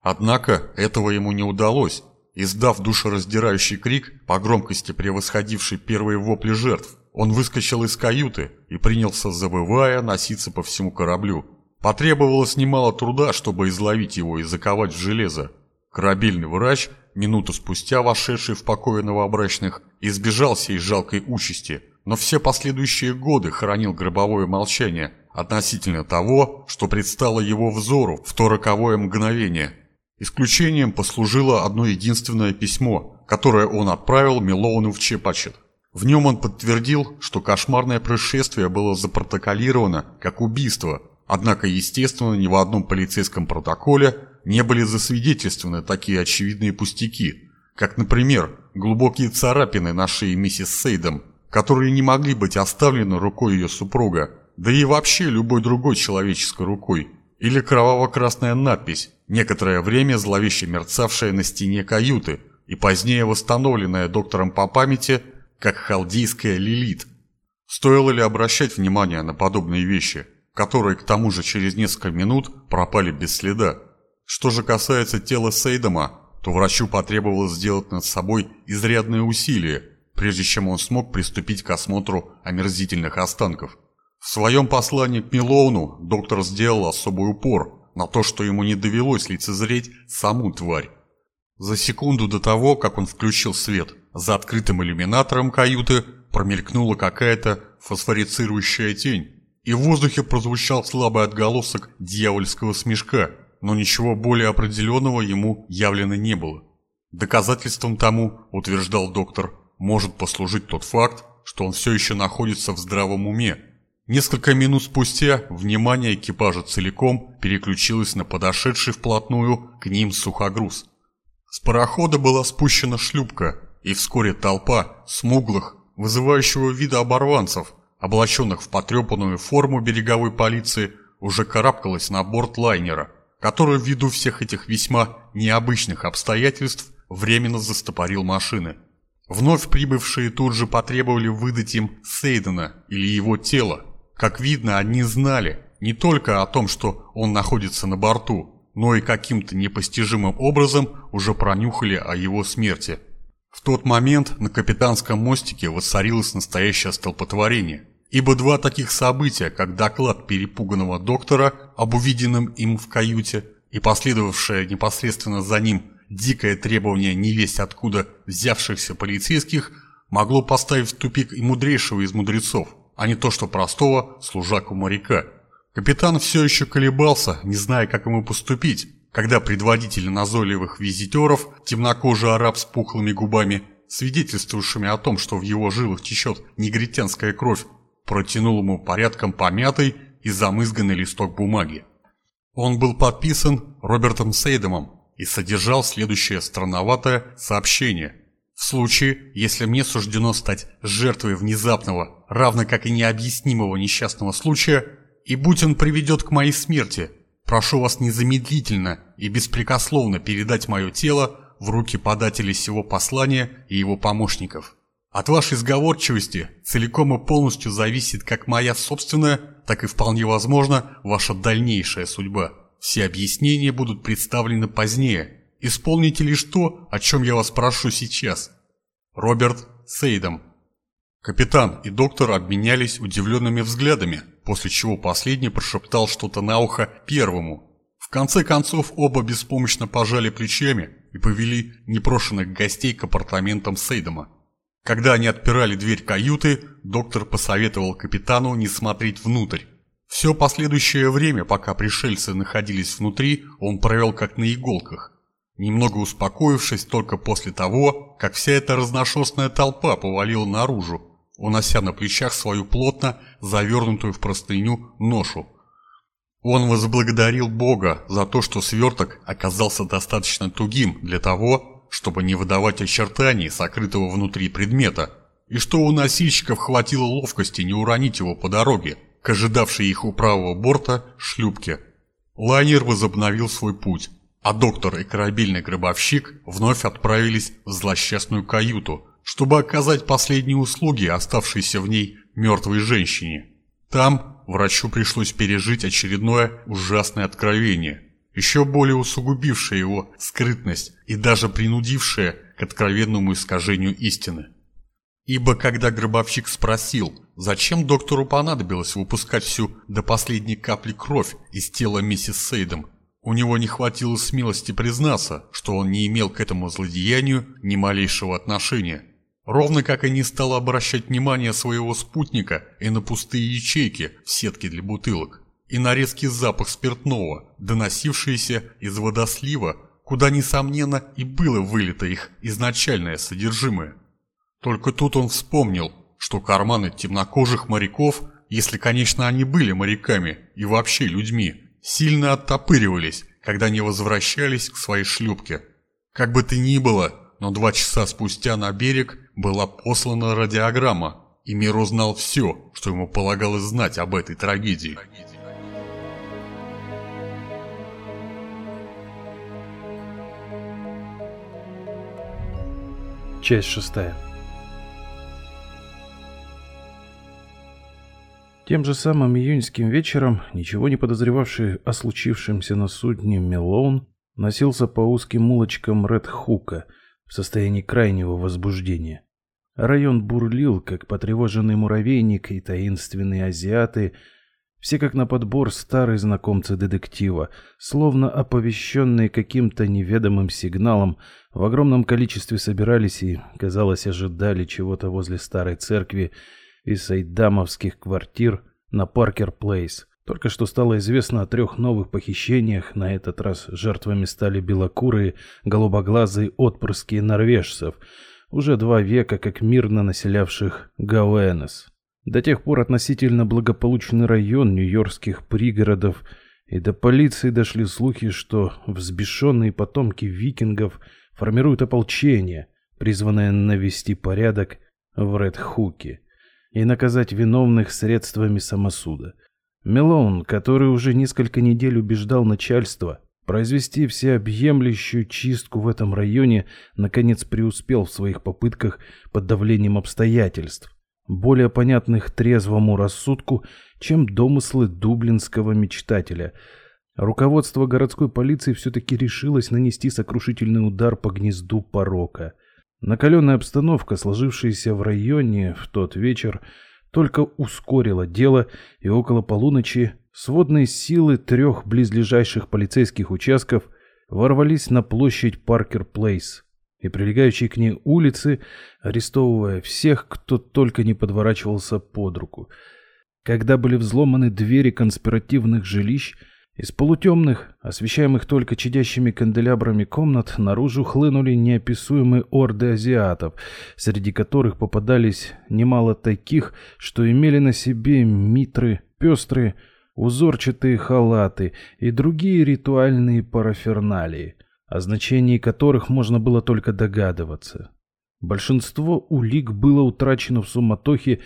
Однако этого ему не удалось, издав душераздирающий крик, по громкости превосходивший первые вопли жертв. Он выскочил из каюты и принялся, завывая, носиться по всему кораблю. Потребовалось немало труда, чтобы изловить его и заковать в железо. Корабельный врач, минуту спустя вошедший в покое новобрачных, избежал сей жалкой участи, но все последующие годы хранил гробовое молчание относительно того, что предстало его взору в то роковое мгновение – Исключением послужило одно единственное письмо, которое он отправил Милоуну в Чепачет. В нем он подтвердил, что кошмарное происшествие было запротоколировано как убийство, однако, естественно, ни в одном полицейском протоколе не были засвидетельствованы такие очевидные пустяки, как, например, глубокие царапины на шее миссис Сейдом, которые не могли быть оставлены рукой ее супруга, да и вообще любой другой человеческой рукой, или кроваво-красная надпись, некоторое время зловеще мерцавшая на стене каюты и позднее восстановленная доктором по памяти как халдейская лилит. Стоило ли обращать внимание на подобные вещи, которые к тому же через несколько минут пропали без следа? Что же касается тела Сейдома, то врачу потребовалось сделать над собой изрядные усилия, прежде чем он смог приступить к осмотру омерзительных останков. В своем послании к Милоуну доктор сделал особый упор на то, что ему не довелось лицезреть саму тварь. За секунду до того, как он включил свет, за открытым иллюминатором каюты промелькнула какая-то фосфорицирующая тень, и в воздухе прозвучал слабый отголосок дьявольского смешка, но ничего более определенного ему явлено не было. Доказательством тому, утверждал доктор, может послужить тот факт, что он все еще находится в здравом уме, Несколько минут спустя внимание экипажа целиком переключилось на подошедший вплотную к ним сухогруз. С парохода была спущена шлюпка, и вскоре толпа смуглых, вызывающего вида оборванцев, облаченных в потрепанную форму береговой полиции, уже карабкалась на борт лайнера, который ввиду всех этих весьма необычных обстоятельств временно застопорил машины. Вновь прибывшие тут же потребовали выдать им Сейдена или его тело, как видно, они знали не только о том, что он находится на борту, но и каким-то непостижимым образом уже пронюхали о его смерти. В тот момент на капитанском мостике воцарилось настоящее столпотворение. ибо два таких события, как доклад перепуганного доктора об увиденном им в каюте и последовавшее непосредственно за ним дикое требование невесть откуда взявшихся полицейских, могло поставить в тупик и мудрейшего из мудрецов, а не то что простого служаку-моряка. Капитан все еще колебался, не зная, как ему поступить, когда предводитель назойливых визитеров, темнокожий араб с пухлыми губами, свидетельствующими о том, что в его жилах течет негритянская кровь, протянул ему порядком помятый и замызганный листок бумаги. Он был подписан Робертом Сейдемом и содержал следующее странноватое сообщение. В случае, если мне суждено стать жертвой внезапного, равно как и необъяснимого несчастного случая, и будь он приведет к моей смерти, прошу вас незамедлительно и беспрекословно передать мое тело в руки подателей сего послания и его помощников. От вашей сговорчивости целиком и полностью зависит как моя собственная, так и вполне возможно ваша дальнейшая судьба. Все объяснения будут представлены позднее. Исполните лишь то, о чем я вас прошу сейчас. Роберт Сейдом. Капитан и доктор обменялись удивленными взглядами, после чего последний прошептал что-то на ухо первому. В конце концов оба беспомощно пожали плечами и повели непрошенных гостей к апартаментам Сейдома. Когда они отпирали дверь каюты, доктор посоветовал капитану не смотреть внутрь. Все последующее время, пока пришельцы находились внутри, он провел как на иголках, немного успокоившись только после того, как вся эта разношерстная толпа повалила наружу, унося на плечах свою плотно завернутую в простыню ношу. Он возблагодарил Бога за то, что сверток оказался достаточно тугим для того, чтобы не выдавать очертаний сокрытого внутри предмета, и что у носильщиков хватило ловкости не уронить его по дороге, к ожидавшей их у правого борта шлюпке. Лайнер возобновил свой путь, а доктор и корабельный гробовщик вновь отправились в злосчастную каюту, чтобы оказать последние услуги оставшейся в ней мертвой женщине. Там врачу пришлось пережить очередное ужасное откровение – еще более усугубившая его скрытность и даже принудившая к откровенному искажению истины. Ибо когда гробовщик спросил, зачем доктору понадобилось выпускать всю до последней капли кровь из тела миссис Сейдом, у него не хватило смелости признаться, что он не имел к этому злодеянию ни малейшего отношения. Ровно как и не стал обращать внимание своего спутника и на пустые ячейки в сетке для бутылок и на резкий запах спиртного, доносившийся из водослива, куда, несомненно, и было вылито их изначальное содержимое. Только тут он вспомнил, что карманы темнокожих моряков, если, конечно, они были моряками и вообще людьми, сильно оттопыривались, когда они возвращались к своей шлюпке. Как бы то ни было, но два часа спустя на берег была послана радиограмма, и мир узнал все, что ему полагалось знать об этой трагедии. Часть шестая. Тем же самым июньским вечером, ничего не подозревавший о случившемся на судне Мелоун, носился по узким улочкам Ред-Хука в состоянии крайнего возбуждения. Район бурлил, как потревоженный муравейник, и таинственные азиаты – все как на подбор старые знакомцы детектива, словно оповещенные каким-то неведомым сигналом, в огромном количестве собирались и, казалось, ожидали чего-то возле старой церкви из сайдамовских квартир на Паркер-Плейс. Только что стало известно о трех новых похищениях, на этот раз жертвами стали белокурые, голубоглазые отпрыски норвежцев, уже два века как мирно населявших Гауэнес. До тех пор относительно благополучный район нью-йоркских пригородов, и до полиции дошли слухи, что взбешенные потомки викингов формируют ополчение, призванное навести порядок в Ред-Хуке и наказать виновных средствами самосуда. Мелоун, который уже несколько недель убеждал начальство произвести всеобъемлющую чистку в этом районе, наконец преуспел в своих попытках под давлением обстоятельств более понятных трезвому рассудку, чем домыслы дублинского мечтателя. Руководство городской полиции все-таки решилось нанести сокрушительный удар по гнезду порока. Накаленная обстановка, сложившаяся в районе в тот вечер, только ускорило дело, и около полуночи сводные силы трех близлежащих полицейских участков ворвались на площадь Паркер-Плейс и прилегающие к ней улицы, арестовывая всех, кто только не подворачивался под руку. Когда были взломаны двери конспиративных жилищ, из полутемных, освещаемых только чадящими канделябрами комнат, наружу хлынули неописуемые орды азиатов, среди которых попадались немало таких, что имели на себе митры, пестрые, узорчатые халаты и другие ритуальные параферналии, о значении которых можно было только догадываться. Большинство улик было утрачено в суматохе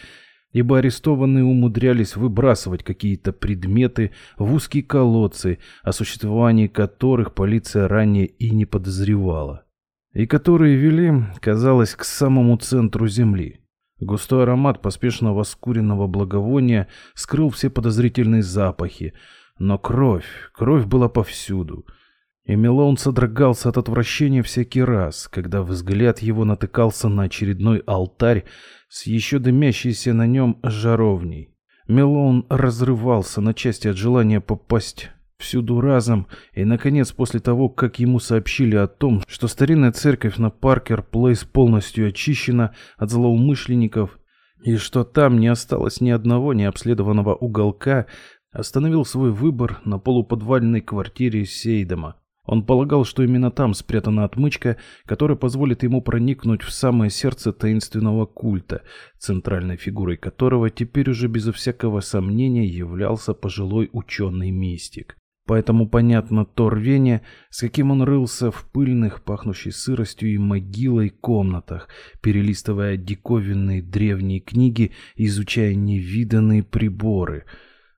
ибо арестованные умудрялись выбрасывать какие-то предметы в узкие колодцы, о существовании которых полиция ранее и не подозревала, и которые вели, казалось, к самому центру земли. Густой аромат поспешно воскуренного благовония скрыл все подозрительные запахи, но кровь, кровь была повсюду — и Мелоун содрогался от отвращения всякий раз, когда взгляд его натыкался на очередной алтарь с еще дымящейся на нем жаровней. Мелоун разрывался на части от желания попасть всюду разом, и, наконец, после того, как ему сообщили о том, что старинная церковь на Паркер Плейс полностью очищена от злоумышленников, и что там не осталось ни одного необследованного уголка, остановил свой выбор на полуподвальной квартире Сейдома. Он полагал, что именно там спрятана отмычка, которая позволит ему проникнуть в самое сердце таинственного культа, центральной фигурой которого теперь уже безо всякого сомнения являлся пожилой ученый-мистик. Поэтому понятно то рвение, с каким он рылся в пыльных, пахнущей сыростью и могилой комнатах, перелистывая диковинные древние книги изучая невиданные приборы —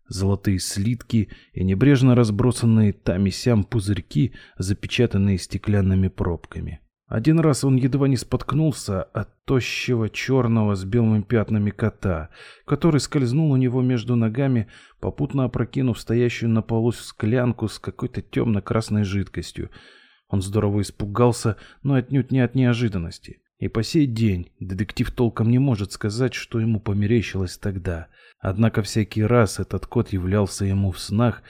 золотые слитки и небрежно разбросанные там и сям пузырьки, запечатанные стеклянными пробками. Один раз он едва не споткнулся от тощего черного с белыми пятнами кота, который скользнул у него между ногами, попутно опрокинув стоящую на полу склянку с какой-то темно-красной жидкостью. Он здорово испугался, но отнюдь не от неожиданности. И по сей день детектив толком не может сказать, что ему померещилось тогда. Однако всякий раз этот кот являлся ему в снах,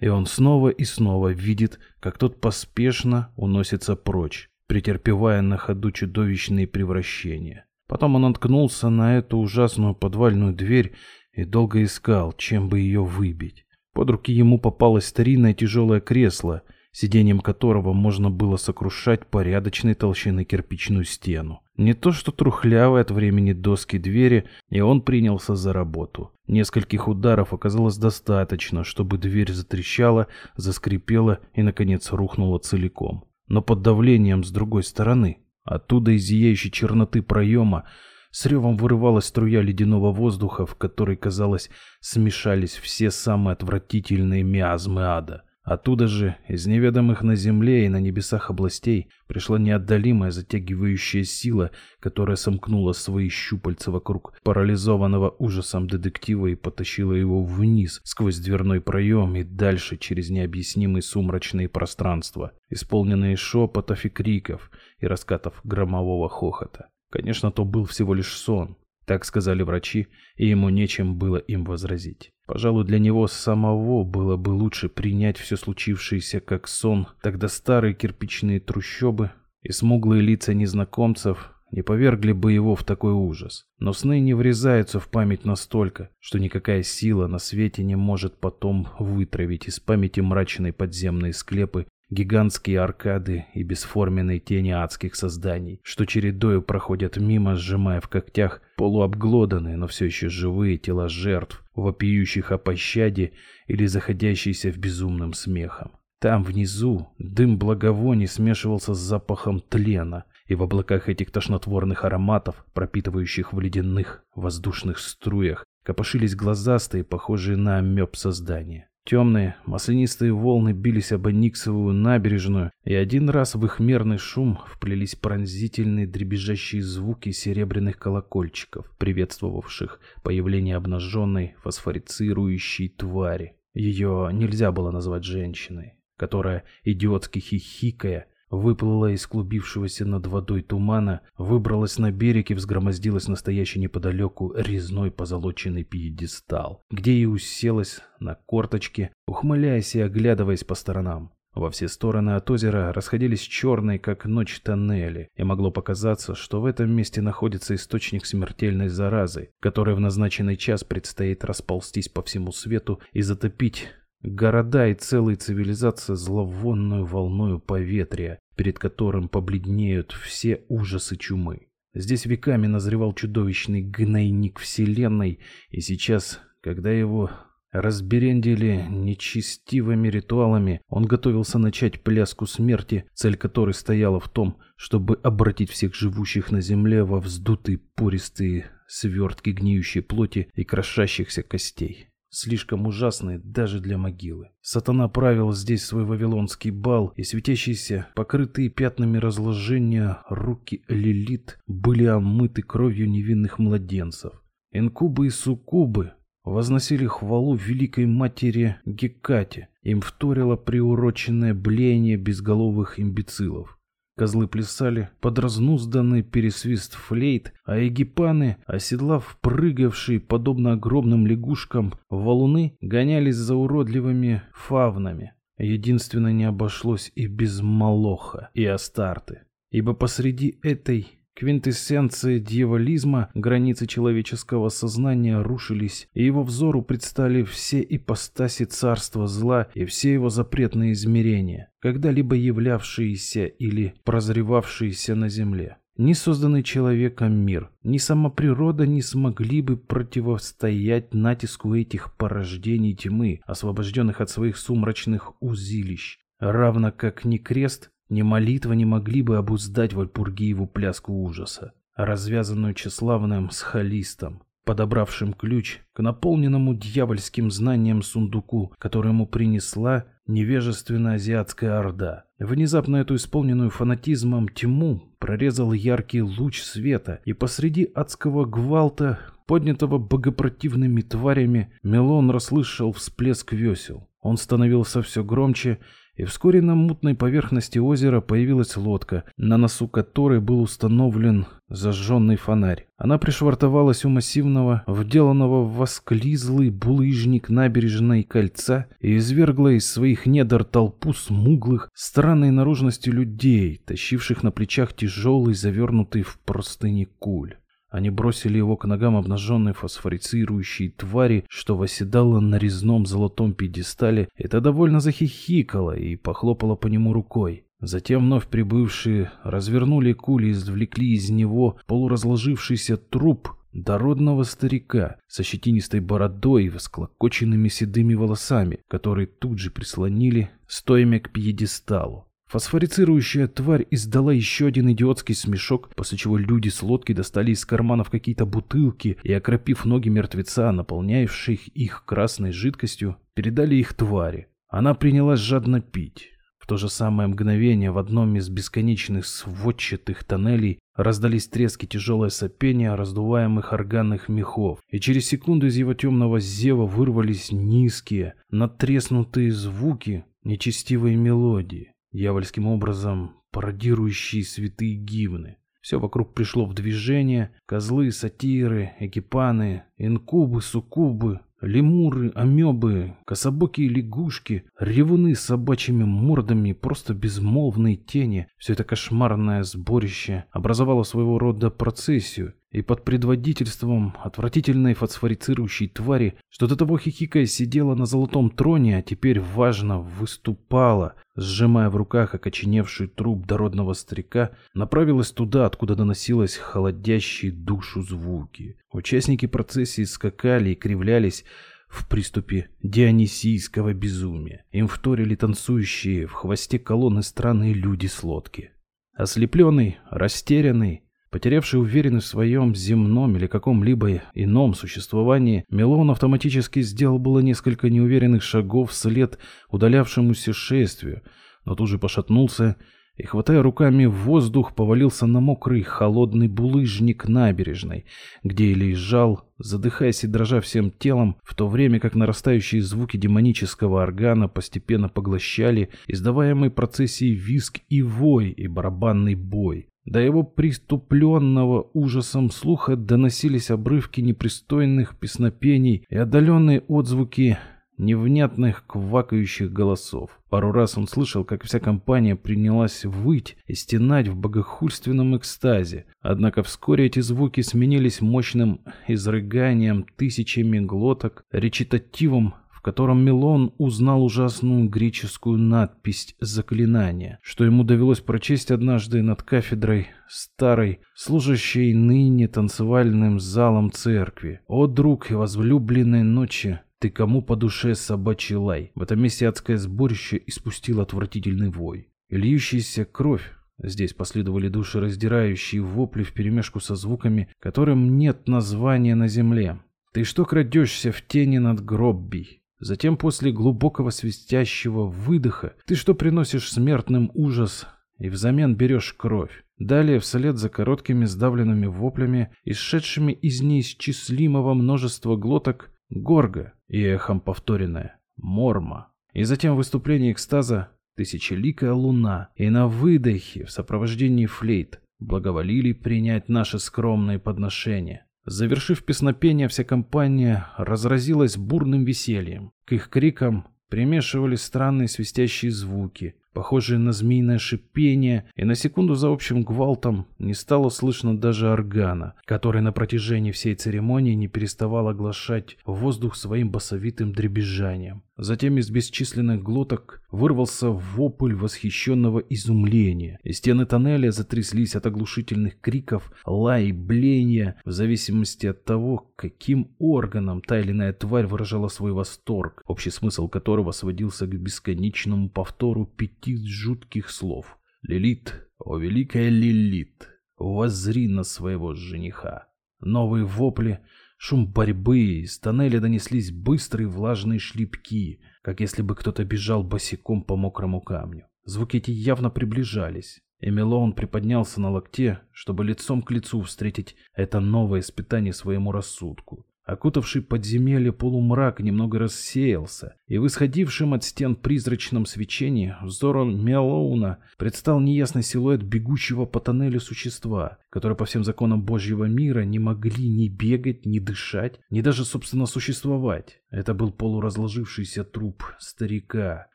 и он снова и снова видит, как тот поспешно уносится прочь, претерпевая на ходу чудовищные превращения. Потом он наткнулся на эту ужасную подвальную дверь и долго искал, чем бы ее выбить. Под руки ему попалось старинное тяжелое кресло — сиденьем которого можно было сокрушать порядочной толщины кирпичную стену. Не то что трухлявые от времени доски двери, и он принялся за работу. Нескольких ударов оказалось достаточно, чтобы дверь затрещала, заскрипела и, наконец, рухнула целиком. Но под давлением с другой стороны, оттуда из зияющей черноты проема, с ревом вырывалась струя ледяного воздуха, в которой, казалось, смешались все самые отвратительные миазмы ада. Оттуда же, из неведомых на земле и на небесах областей, пришла неотдалимая затягивающая сила, которая сомкнула свои щупальца вокруг парализованного ужасом детектива и потащила его вниз сквозь дверной проем и дальше через необъяснимые сумрачные пространства, исполненные шепотов и криков и раскатов громового хохота. Конечно, то был всего лишь сон, так сказали врачи, и ему нечем было им возразить. Пожалуй, для него самого было бы лучше принять все случившееся как сон. Тогда старые кирпичные трущобы и смуглые лица незнакомцев не повергли бы его в такой ужас. Но сны не врезаются в память настолько, что никакая сила на свете не может потом вытравить из памяти мрачные подземные склепы гигантские аркады и бесформенные тени адских созданий, что чередою проходят мимо, сжимая в когтях полуобглоданные, но все еще живые тела жертв, вопиющих о пощаде или заходящиеся в безумным смехом. Там внизу дым благовоний смешивался с запахом тлена, и в облаках этих тошнотворных ароматов, пропитывающих в ледяных воздушных струях, копошились глазастые, похожие на амеб создания. Темные, маслянистые волны бились об Аниксовую набережную, и один раз в их мерный шум вплелись пронзительные дребезжащие звуки серебряных колокольчиков, приветствовавших появление обнаженной фосфорицирующей твари. Ее нельзя было назвать женщиной, которая, идиотски хихикая, выплыла из клубившегося над водой тумана, выбралась на берег и взгромоздилась на стоящий неподалеку резной позолоченный пьедестал, где и уселась на корточке, ухмыляясь и оглядываясь по сторонам. Во все стороны от озера расходились черные, как ночь, тоннели, и могло показаться, что в этом месте находится источник смертельной заразы, которой в назначенный час предстоит расползтись по всему свету и затопить города и целые цивилизации зловонную волною поветрия, перед которым побледнеют все ужасы чумы. Здесь веками назревал чудовищный гнойник Вселенной, и сейчас, когда его разберендили нечестивыми ритуалами, он готовился начать пляску смерти, цель которой стояла в том, чтобы обратить всех живущих на земле во вздутые пористые свертки гниющей плоти и крошащихся костей слишком ужасные даже для могилы. Сатана правил здесь свой вавилонский бал, и светящиеся, покрытые пятнами разложения руки Лилит были омыты кровью невинных младенцев. Инкубы и суккубы возносили хвалу великой матери Гекате, им вторило приуроченное блеяние безголовых имбецилов. Козлы плясали под разнузданный пересвист флейт, а эгипаны, оседлав прыгавшие, подобно огромным лягушкам, валуны, гонялись за уродливыми фавнами. Единственно не обошлось и без Молоха и Астарты, ибо посреди этой Квинтэссенции дьяволизма, границы человеческого сознания рушились, и его взору предстали все ипостаси царства зла и все его запретные измерения, когда-либо являвшиеся или прозревавшиеся на земле. Ни созданный человеком мир, ни сама природа не смогли бы противостоять натиску этих порождений тьмы, освобожденных от своих сумрачных узилищ, равно как ни крест, ни молитва не могли бы обуздать Вальпургиеву пляску ужаса, развязанную тщеславным схалистом, подобравшим ключ к наполненному дьявольским знанием сундуку, который ему принесла невежественная азиатская орда. Внезапно эту исполненную фанатизмом тьму прорезал яркий луч света, и посреди адского гвалта, поднятого богопротивными тварями, Мелон расслышал всплеск весел. Он становился все громче, и вскоре на мутной поверхности озера появилась лодка, на носу которой был установлен зажженный фонарь. Она пришвартовалась у массивного, вделанного в восклизлый булыжник набережной кольца и извергла из своих недр толпу смуглых, странной наружности людей, тащивших на плечах тяжелый, завернутый в простыни куль. Они бросили его к ногам обнаженной фосфорицирующей твари, что восседала на резном золотом пьедестале. Это довольно захихикало и похлопало по нему рукой. Затем вновь прибывшие развернули кули и извлекли из него полуразложившийся труп дородного старика со щетинистой бородой и восклокоченными седыми волосами, которые тут же прислонили стоями к пьедесталу. Фосфорицирующая тварь издала еще один идиотский смешок, после чего люди с лодки достали из карманов какие-то бутылки и, окропив ноги мертвеца, наполняющих их красной жидкостью, передали их твари. Она принялась жадно пить. В то же самое мгновение в одном из бесконечных сводчатых тоннелей раздались трески тяжелое сопение раздуваемых органных мехов, и через секунду из его темного зева вырвались низкие, надтреснутые звуки нечестивой мелодии дьявольским образом пародирующие святые гимны. Все вокруг пришло в движение. Козлы, сатиры, экипаны, инкубы, суккубы, лемуры, амебы, кособокие лягушки, ревуны с собачьими мордами, просто безмолвные тени. Все это кошмарное сборище образовало своего рода процессию, и под предводительством отвратительной фосфорицирующей твари, что до того хихикая сидела на золотом троне, а теперь важно выступала, сжимая в руках окоченевший труп дородного старика, направилась туда, откуда доносилось холодящие душу звуки. Участники процессии скакали и кривлялись, в приступе дионисийского безумия. Им вторили танцующие в хвосте колонны странные люди с лодки. Ослепленный, растерянный, Потерявший уверенность в своем земном или каком-либо ином существовании, Мелон автоматически сделал было несколько неуверенных шагов вслед удалявшемуся шествию, но тут же пошатнулся и, хватая руками в воздух, повалился на мокрый холодный булыжник набережной, где и лежал, задыхаясь и дрожа всем телом, в то время как нарастающие звуки демонического органа постепенно поглощали издаваемый процессией виск и вой и барабанный бой. До его приступленного ужасом слуха доносились обрывки непристойных песнопений и отдаленные отзвуки невнятных квакающих голосов. Пару раз он слышал, как вся компания принялась выть и стенать в богохульственном экстазе. Однако вскоре эти звуки сменились мощным изрыганием тысячами глоток, речитативом, котором Милон узнал ужасную греческую надпись заклинания, что ему довелось прочесть однажды над кафедрой старой, служащей ныне танцевальным залом церкви. «О, друг и возлюбленной ночи, ты кому по душе собачий лай? В этом месте адское сборище испустило отвратительный вой. Льющаяся кровь. Здесь последовали душераздирающие вопли вперемешку со звуками, которым нет названия на земле. Ты что крадешься в тени над гробби? Затем после глубокого свистящего выдоха ты что приносишь смертным ужас и взамен берешь кровь. Далее, вслед за короткими сдавленными воплями, исшедшими из неисчислимого множества глоток, горга, и эхом повторенное «Морма». И затем выступление экстаза «Тысячеликая луна» и на выдохе в сопровождении флейт благоволили принять наши скромные подношения. Завершив песнопение, вся компания разразилась бурным весельем. К их крикам примешивались странные свистящие звуки, похожие на змеиное шипение, и на секунду за общим гвалтом не стало слышно даже органа, который на протяжении всей церемонии не переставал оглашать воздух своим басовитым дребезжанием. Затем из бесчисленных глоток вырвался вопль восхищенного изумления, и стены тоннеля затряслись от оглушительных криков, лай и бления, в зависимости от того, каким органом та или иная тварь выражала свой восторг, общий смысл которого сводился к бесконечному повтору пяти жутких слов. «Лилит, о великая Лилит, воззри на своего жениха». Новые вопли Шум борьбы, из тоннеля донеслись быстрые влажные шлепки, как если бы кто-то бежал босиком по мокрому камню. Звуки эти явно приближались. Эмилон приподнялся на локте, чтобы лицом к лицу встретить это новое испытание своему рассудку. Окутавший подземелье полумрак немного рассеялся, и в исходившем от стен призрачном свечении взору Мелоуна предстал неясный силуэт бегущего по тоннелю существа, которое по всем законам Божьего мира не могли ни бегать, ни дышать, ни даже, собственно, существовать. Это был полуразложившийся труп старика,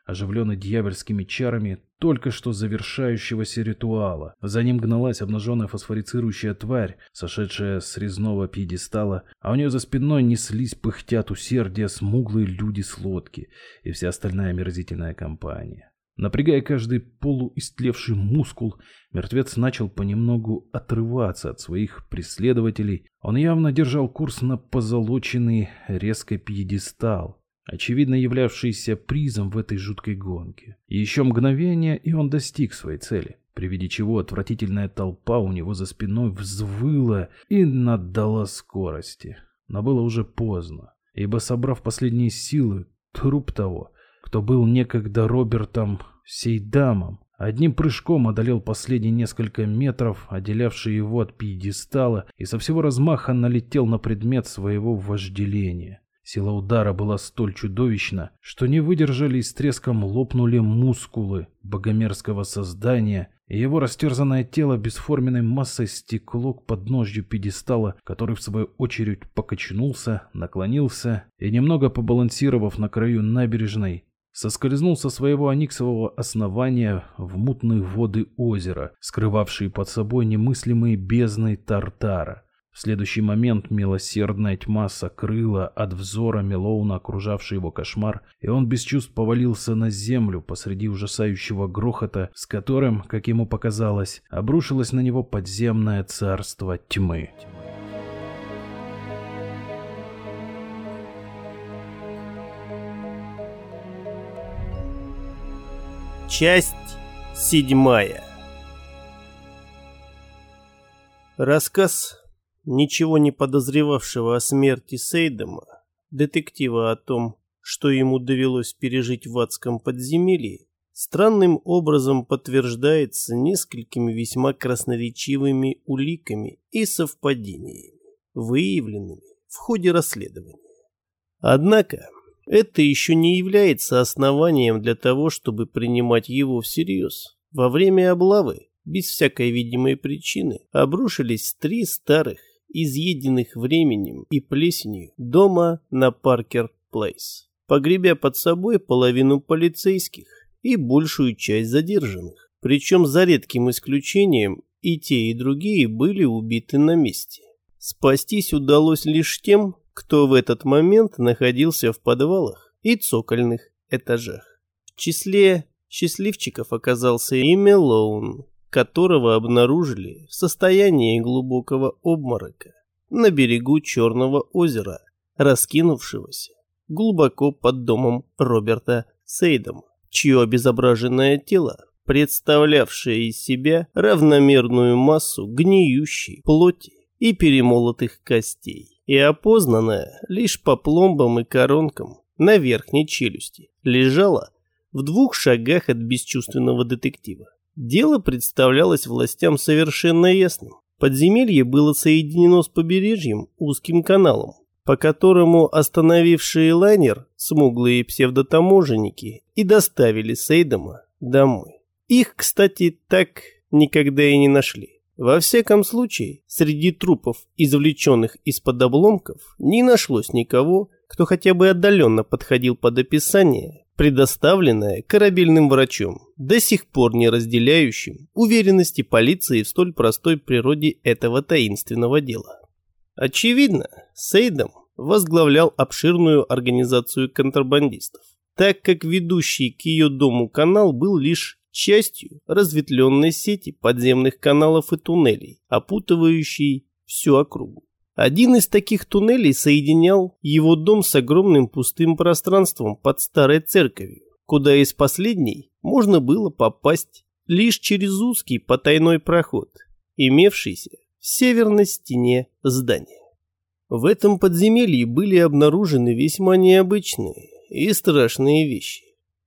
оживленный дьявольскими чарами только что завершающегося ритуала. За ним гналась обнаженная фосфорицирующая тварь, сошедшая с резного пьедестала, а у нее за спиной неслись пыхтя от усердия смуглые люди с лодки и вся остальная омерзительная компания. Напрягая каждый полуистлевший мускул, мертвец начал понемногу отрываться от своих преследователей. Он явно держал курс на позолоченный резко пьедестал, очевидно являвшийся призом в этой жуткой гонке. Еще мгновение, и он достиг своей цели, при виде чего отвратительная толпа у него за спиной взвыла и наддала скорости. Но было уже поздно, ибо, собрав последние силы, труп того, кто был некогда Робертом Сейдамом, одним прыжком одолел последние несколько метров, отделявшие его от пьедестала, и со всего размаха налетел на предмет своего вожделения. Сила удара была столь чудовищна, что не выдержали и с треском лопнули мускулы богомерзкого создания, и его растерзанное тело бесформенной массой стекло к подножью пьедестала, который в свою очередь покачнулся, наклонился и, немного побалансировав на краю набережной, соскользнул со своего аниксового основания в мутные воды озера, скрывавшие под собой немыслимые бездны Тартара. В следующий момент милосердная тьма сокрыла от взора Мелоуна окружавший его кошмар, и он без чувств повалился на землю посреди ужасающего грохота, с которым, как ему показалось, обрушилось на него подземное царство тьмы. Часть седьмая Рассказ ничего не подозревавшего о смерти Сейдема, детектива о том, что ему довелось пережить в адском подземелье, странным образом подтверждается несколькими весьма красноречивыми уликами и совпадениями, выявленными в ходе расследования. Однако, это еще не является основанием для того, чтобы принимать его всерьез. Во время облавы, без всякой видимой причины, обрушились три старых, изъеденных временем и плесенью дома на Паркер-Плейс, погребя под собой половину полицейских и большую часть задержанных. Причем за редким исключением и те, и другие были убиты на месте. Спастись удалось лишь тем, кто в этот момент находился в подвалах и цокольных этажах. В числе счастливчиков оказался и Мелоун, которого обнаружили в состоянии глубокого обморока на берегу Черного озера, раскинувшегося глубоко под домом Роберта Сейдома, чье обезображенное тело, представлявшее из себя равномерную массу гниющей плоти и перемолотых костей, и опознанная лишь по пломбам и коронкам на верхней челюсти, лежала в двух шагах от бесчувственного детектива. Дело представлялось властям совершенно ясным. Подземелье было соединено с побережьем узким каналом, по которому остановившие лайнер смуглые псевдотаможенники и доставили Сейдома домой. Их, кстати, так никогда и не нашли. Во всяком случае, среди трупов, извлеченных из-под обломков, не нашлось никого, кто хотя бы отдаленно подходил под описание, предоставленное корабельным врачом, до сих пор не разделяющим уверенности полиции в столь простой природе этого таинственного дела. Очевидно, Сейдом возглавлял обширную организацию контрабандистов, так как ведущий к ее дому канал был лишь частью разветвленной сети подземных каналов и туннелей, опутывающей всю округу. Один из таких туннелей соединял его дом с огромным пустым пространством под старой церковью, куда из последней можно было попасть лишь через узкий потайной проход, имевшийся в северной стене здания. В этом подземелье были обнаружены весьма необычные и страшные вещи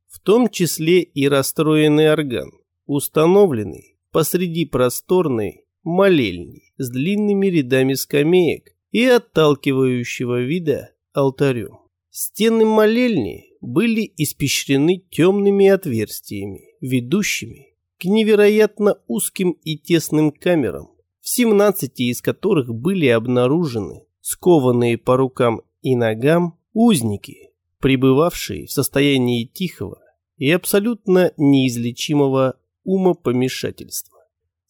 в том числе и расстроенный орган, установленный посреди просторной молельни с длинными рядами скамеек и отталкивающего вида алтарем. Стены молельни были испещрены темными отверстиями, ведущими к невероятно узким и тесным камерам, в 17 из которых были обнаружены скованные по рукам и ногам узники, пребывавшие в состоянии тихого и абсолютно неизлечимого умопомешательства.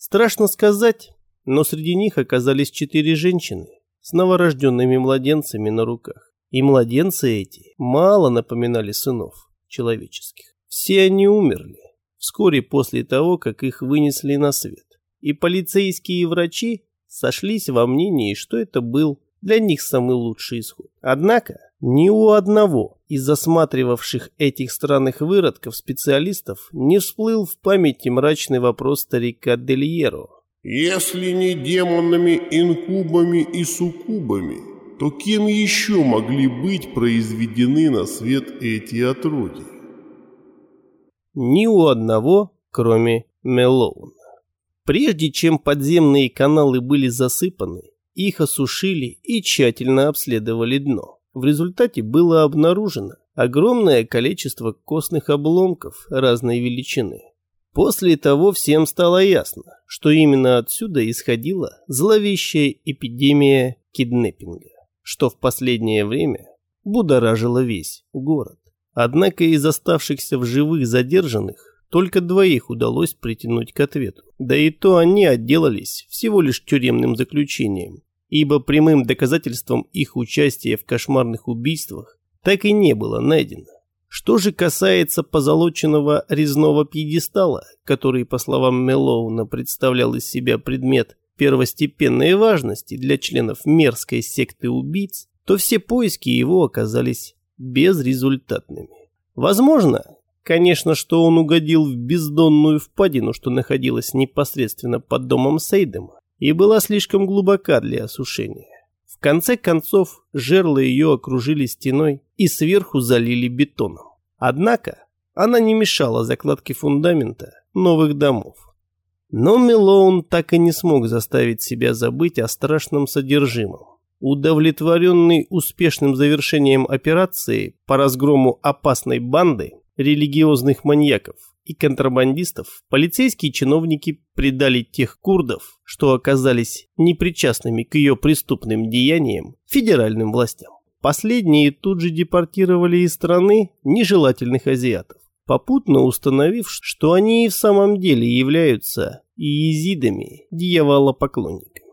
Страшно сказать, но среди них оказались четыре женщины с новорожденными младенцами на руках. И младенцы эти мало напоминали сынов человеческих. Все они умерли вскоре после того, как их вынесли на свет. И полицейские врачи сошлись во мнении, что это был для них самый лучший исход. Однако ни у одного из засматривавших этих странных выродков специалистов не всплыл в памяти мрачный вопрос старика Дельеро. «Если не демонами, инкубами и суккубами, то кем еще могли быть произведены на свет эти отродья?» Ни у одного, кроме Мелоуна. Прежде чем подземные каналы были засыпаны, их осушили и тщательно обследовали дно. В результате было обнаружено огромное количество костных обломков разной величины. После того всем стало ясно, что именно отсюда исходила зловещая эпидемия киднеппинга, что в последнее время будоражило весь город. Однако из оставшихся в живых задержанных только двоих удалось притянуть к ответу. Да и то они отделались всего лишь тюремным заключением, ибо прямым доказательством их участия в кошмарных убийствах так и не было найдено. Что же касается позолоченного резного пьедестала, который, по словам Мелоуна, представлял из себя предмет первостепенной важности для членов мерзкой секты убийц, то все поиски его оказались безрезультатными. Возможно, конечно, что он угодил в бездонную впадину, что находилась непосредственно под домом Сейдема, и была слишком глубока для осушения. В конце концов, жерла ее окружили стеной и сверху залили бетоном. Однако, Она не мешала закладке фундамента новых домов. Но Мелоун так и не смог заставить себя забыть о страшном содержимом. Удовлетворенный успешным завершением операции по разгрому опасной банды религиозных маньяков и контрабандистов, полицейские чиновники предали тех курдов, что оказались непричастными к ее преступным деяниям, федеральным властям. Последние тут же депортировали из страны нежелательных азиатов попутно установив, что они и в самом деле являются иезидами, дьяволопоклонниками.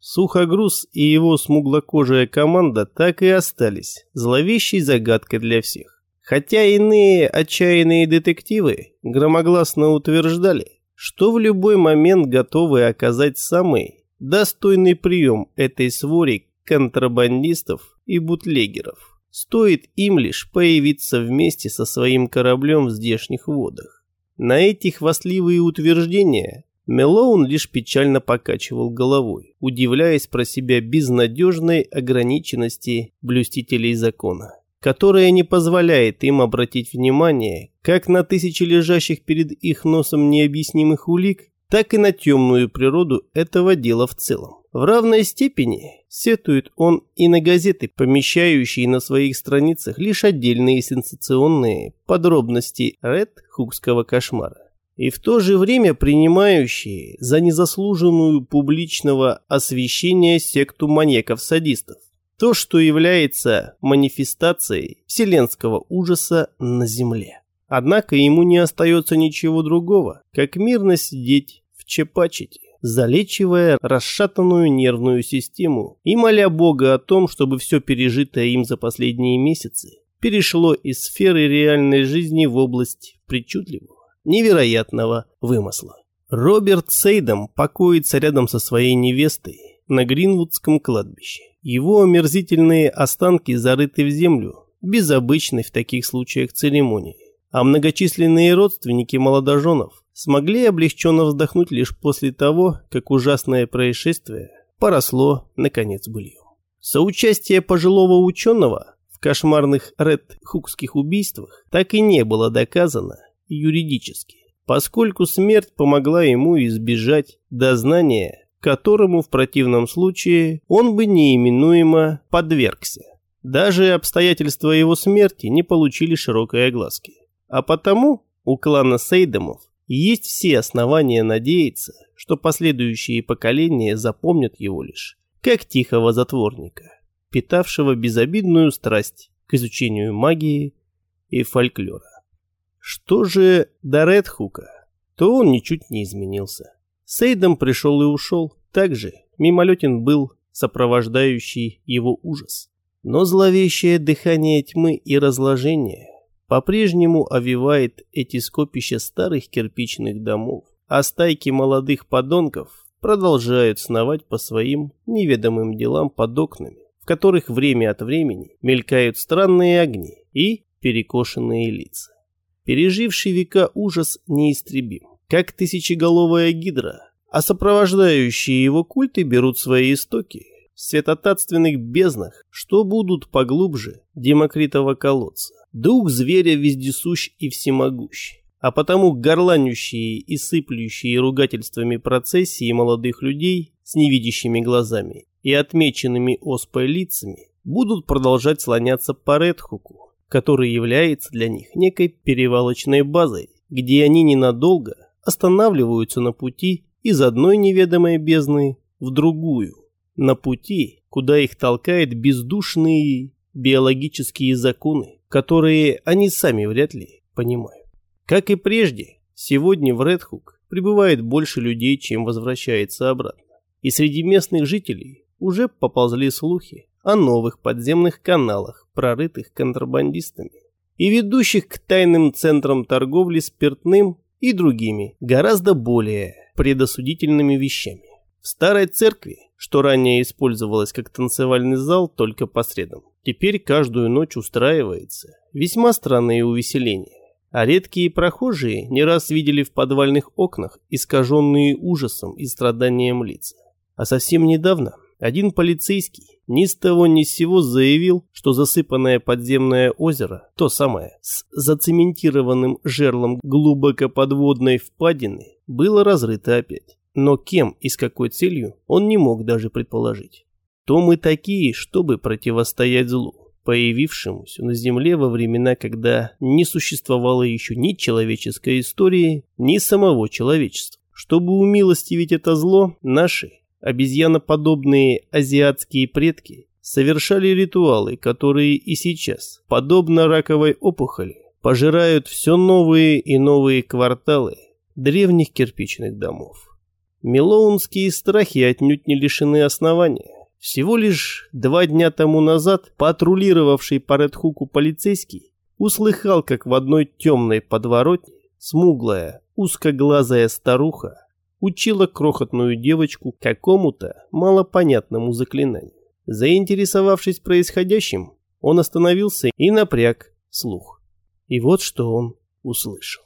Сухогруз и его смуглокожая команда так и остались зловещей загадкой для всех. Хотя иные отчаянные детективы громогласно утверждали, что в любой момент готовы оказать самый достойный прием этой своре контрабандистов и бутлегеров. Стоит им лишь появиться вместе со своим кораблем в здешних водах. На эти хвастливые утверждения Мелоун лишь печально покачивал головой, удивляясь про себя безнадежной ограниченности блюстителей закона, которая не позволяет им обратить внимание как на тысячи лежащих перед их носом необъяснимых улик, так и на темную природу этого дела в целом. В равной степени сетует он и на газеты, помещающие на своих страницах лишь отдельные сенсационные подробности Ред Хукского кошмара. И в то же время принимающие за незаслуженную публичного освещения секту маньяков-садистов. То, что является манифестацией вселенского ужаса на Земле. Однако ему не остается ничего другого, как мирно сидеть в Чепачете залечивая расшатанную нервную систему и моля Бога о том, чтобы все пережитое им за последние месяцы перешло из сферы реальной жизни в область причудливого, невероятного вымысла. Роберт Сейдом покоится рядом со своей невестой на Гринвудском кладбище. Его омерзительные останки зарыты в землю, без обычной в таких случаях церемонии. А многочисленные родственники молодоженов смогли облегченно вздохнуть лишь после того, как ужасное происшествие поросло, наконец, былью. Соучастие пожилого ученого в кошмарных Ред-Хукских убийствах так и не было доказано юридически, поскольку смерть помогла ему избежать дознания, которому в противном случае он бы неименуемо подвергся. Даже обстоятельства его смерти не получили широкой огласки. А потому у клана Сейдемов есть все основания надеяться, что последующие поколения запомнят его лишь как тихого затворника, питавшего безобидную страсть к изучению магии и фольклора. Что же до Редхука, то он ничуть не изменился. Сейдом пришел и ушел, также мимолетен был сопровождающий его ужас. Но зловещее дыхание тьмы и разложения по-прежнему овивает эти скопища старых кирпичных домов, а стайки молодых подонков продолжают сновать по своим неведомым делам под окнами, в которых время от времени мелькают странные огни и перекошенные лица. Переживший века ужас неистребим, как тысячеголовая гидра, а сопровождающие его культы берут свои истоки в светотатственных безднах, что будут поглубже Демокритова колодца. Дух зверя вездесущ и всемогущ, а потому горланющие и сыплющие ругательствами процессии молодых людей с невидящими глазами и отмеченными оспой лицами будут продолжать слоняться по Редхуку, который является для них некой перевалочной базой, где они ненадолго останавливаются на пути из одной неведомой бездны в другую, на пути, куда их толкает бездушные биологические законы которые они сами вряд ли понимают. Как и прежде, сегодня в Редхук прибывает больше людей, чем возвращается обратно. И среди местных жителей уже поползли слухи о новых подземных каналах, прорытых контрабандистами, и ведущих к тайным центрам торговли спиртным и другими, гораздо более предосудительными вещами. В старой церкви, что ранее использовалась как танцевальный зал только по средам, теперь каждую ночь устраивается весьма странное увеселение. А редкие прохожие не раз видели в подвальных окнах искаженные ужасом и страданием лица. А совсем недавно один полицейский ни с того ни с сего заявил, что засыпанное подземное озеро, то самое, с зацементированным жерлом глубокоподводной впадины, было разрыто опять. Но кем и с какой целью, он не мог даже предположить. То мы такие, чтобы противостоять злу, появившемуся на Земле во времена, когда не существовало еще ни человеческой истории, ни самого человечества. Чтобы умилостивить это зло, наши обезьяноподобные азиатские предки совершали ритуалы, которые и сейчас, подобно раковой опухоли, пожирают все новые и новые кварталы древних кирпичных домов. Мелоунские страхи отнюдь не лишены основания. Всего лишь два дня тому назад патрулировавший по Редхуку полицейский услыхал, как в одной темной подворотне смуглая, узкоглазая старуха учила крохотную девочку какому-то малопонятному заклинанию. Заинтересовавшись происходящим, он остановился и напряг слух. И вот что он услышал.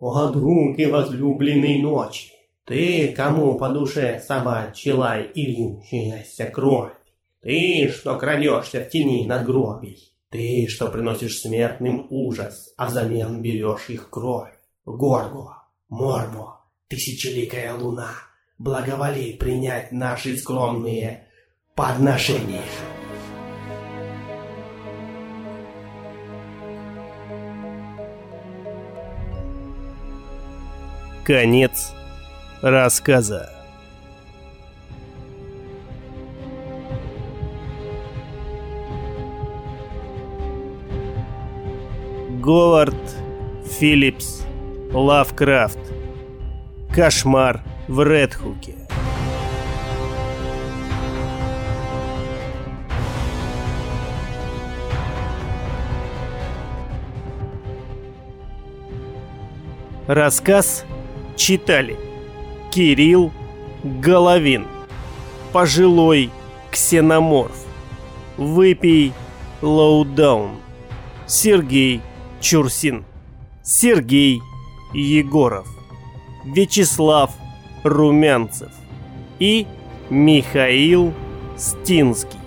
«О, друг и возлюбленный ночи, ты, кому по душе собачий лай и льющаяся кровь, ты, что крадешься в тени надгробий, ты, что приносишь смертным ужас, а взамен берешь их кровь, Горго, Мормо, тысячеликая луна, благоволи принять наши скромные подношения. Конец рассказа. Говард Филлипс Лавкрафт Кошмар в Редхуке. Рассказ читали Кирилл Головин Пожилой ксеноморф. Выпей лоудаун. Сергей Чурсин. Сергей Егоров Вячеслав Румянцев и Михаил Стинский.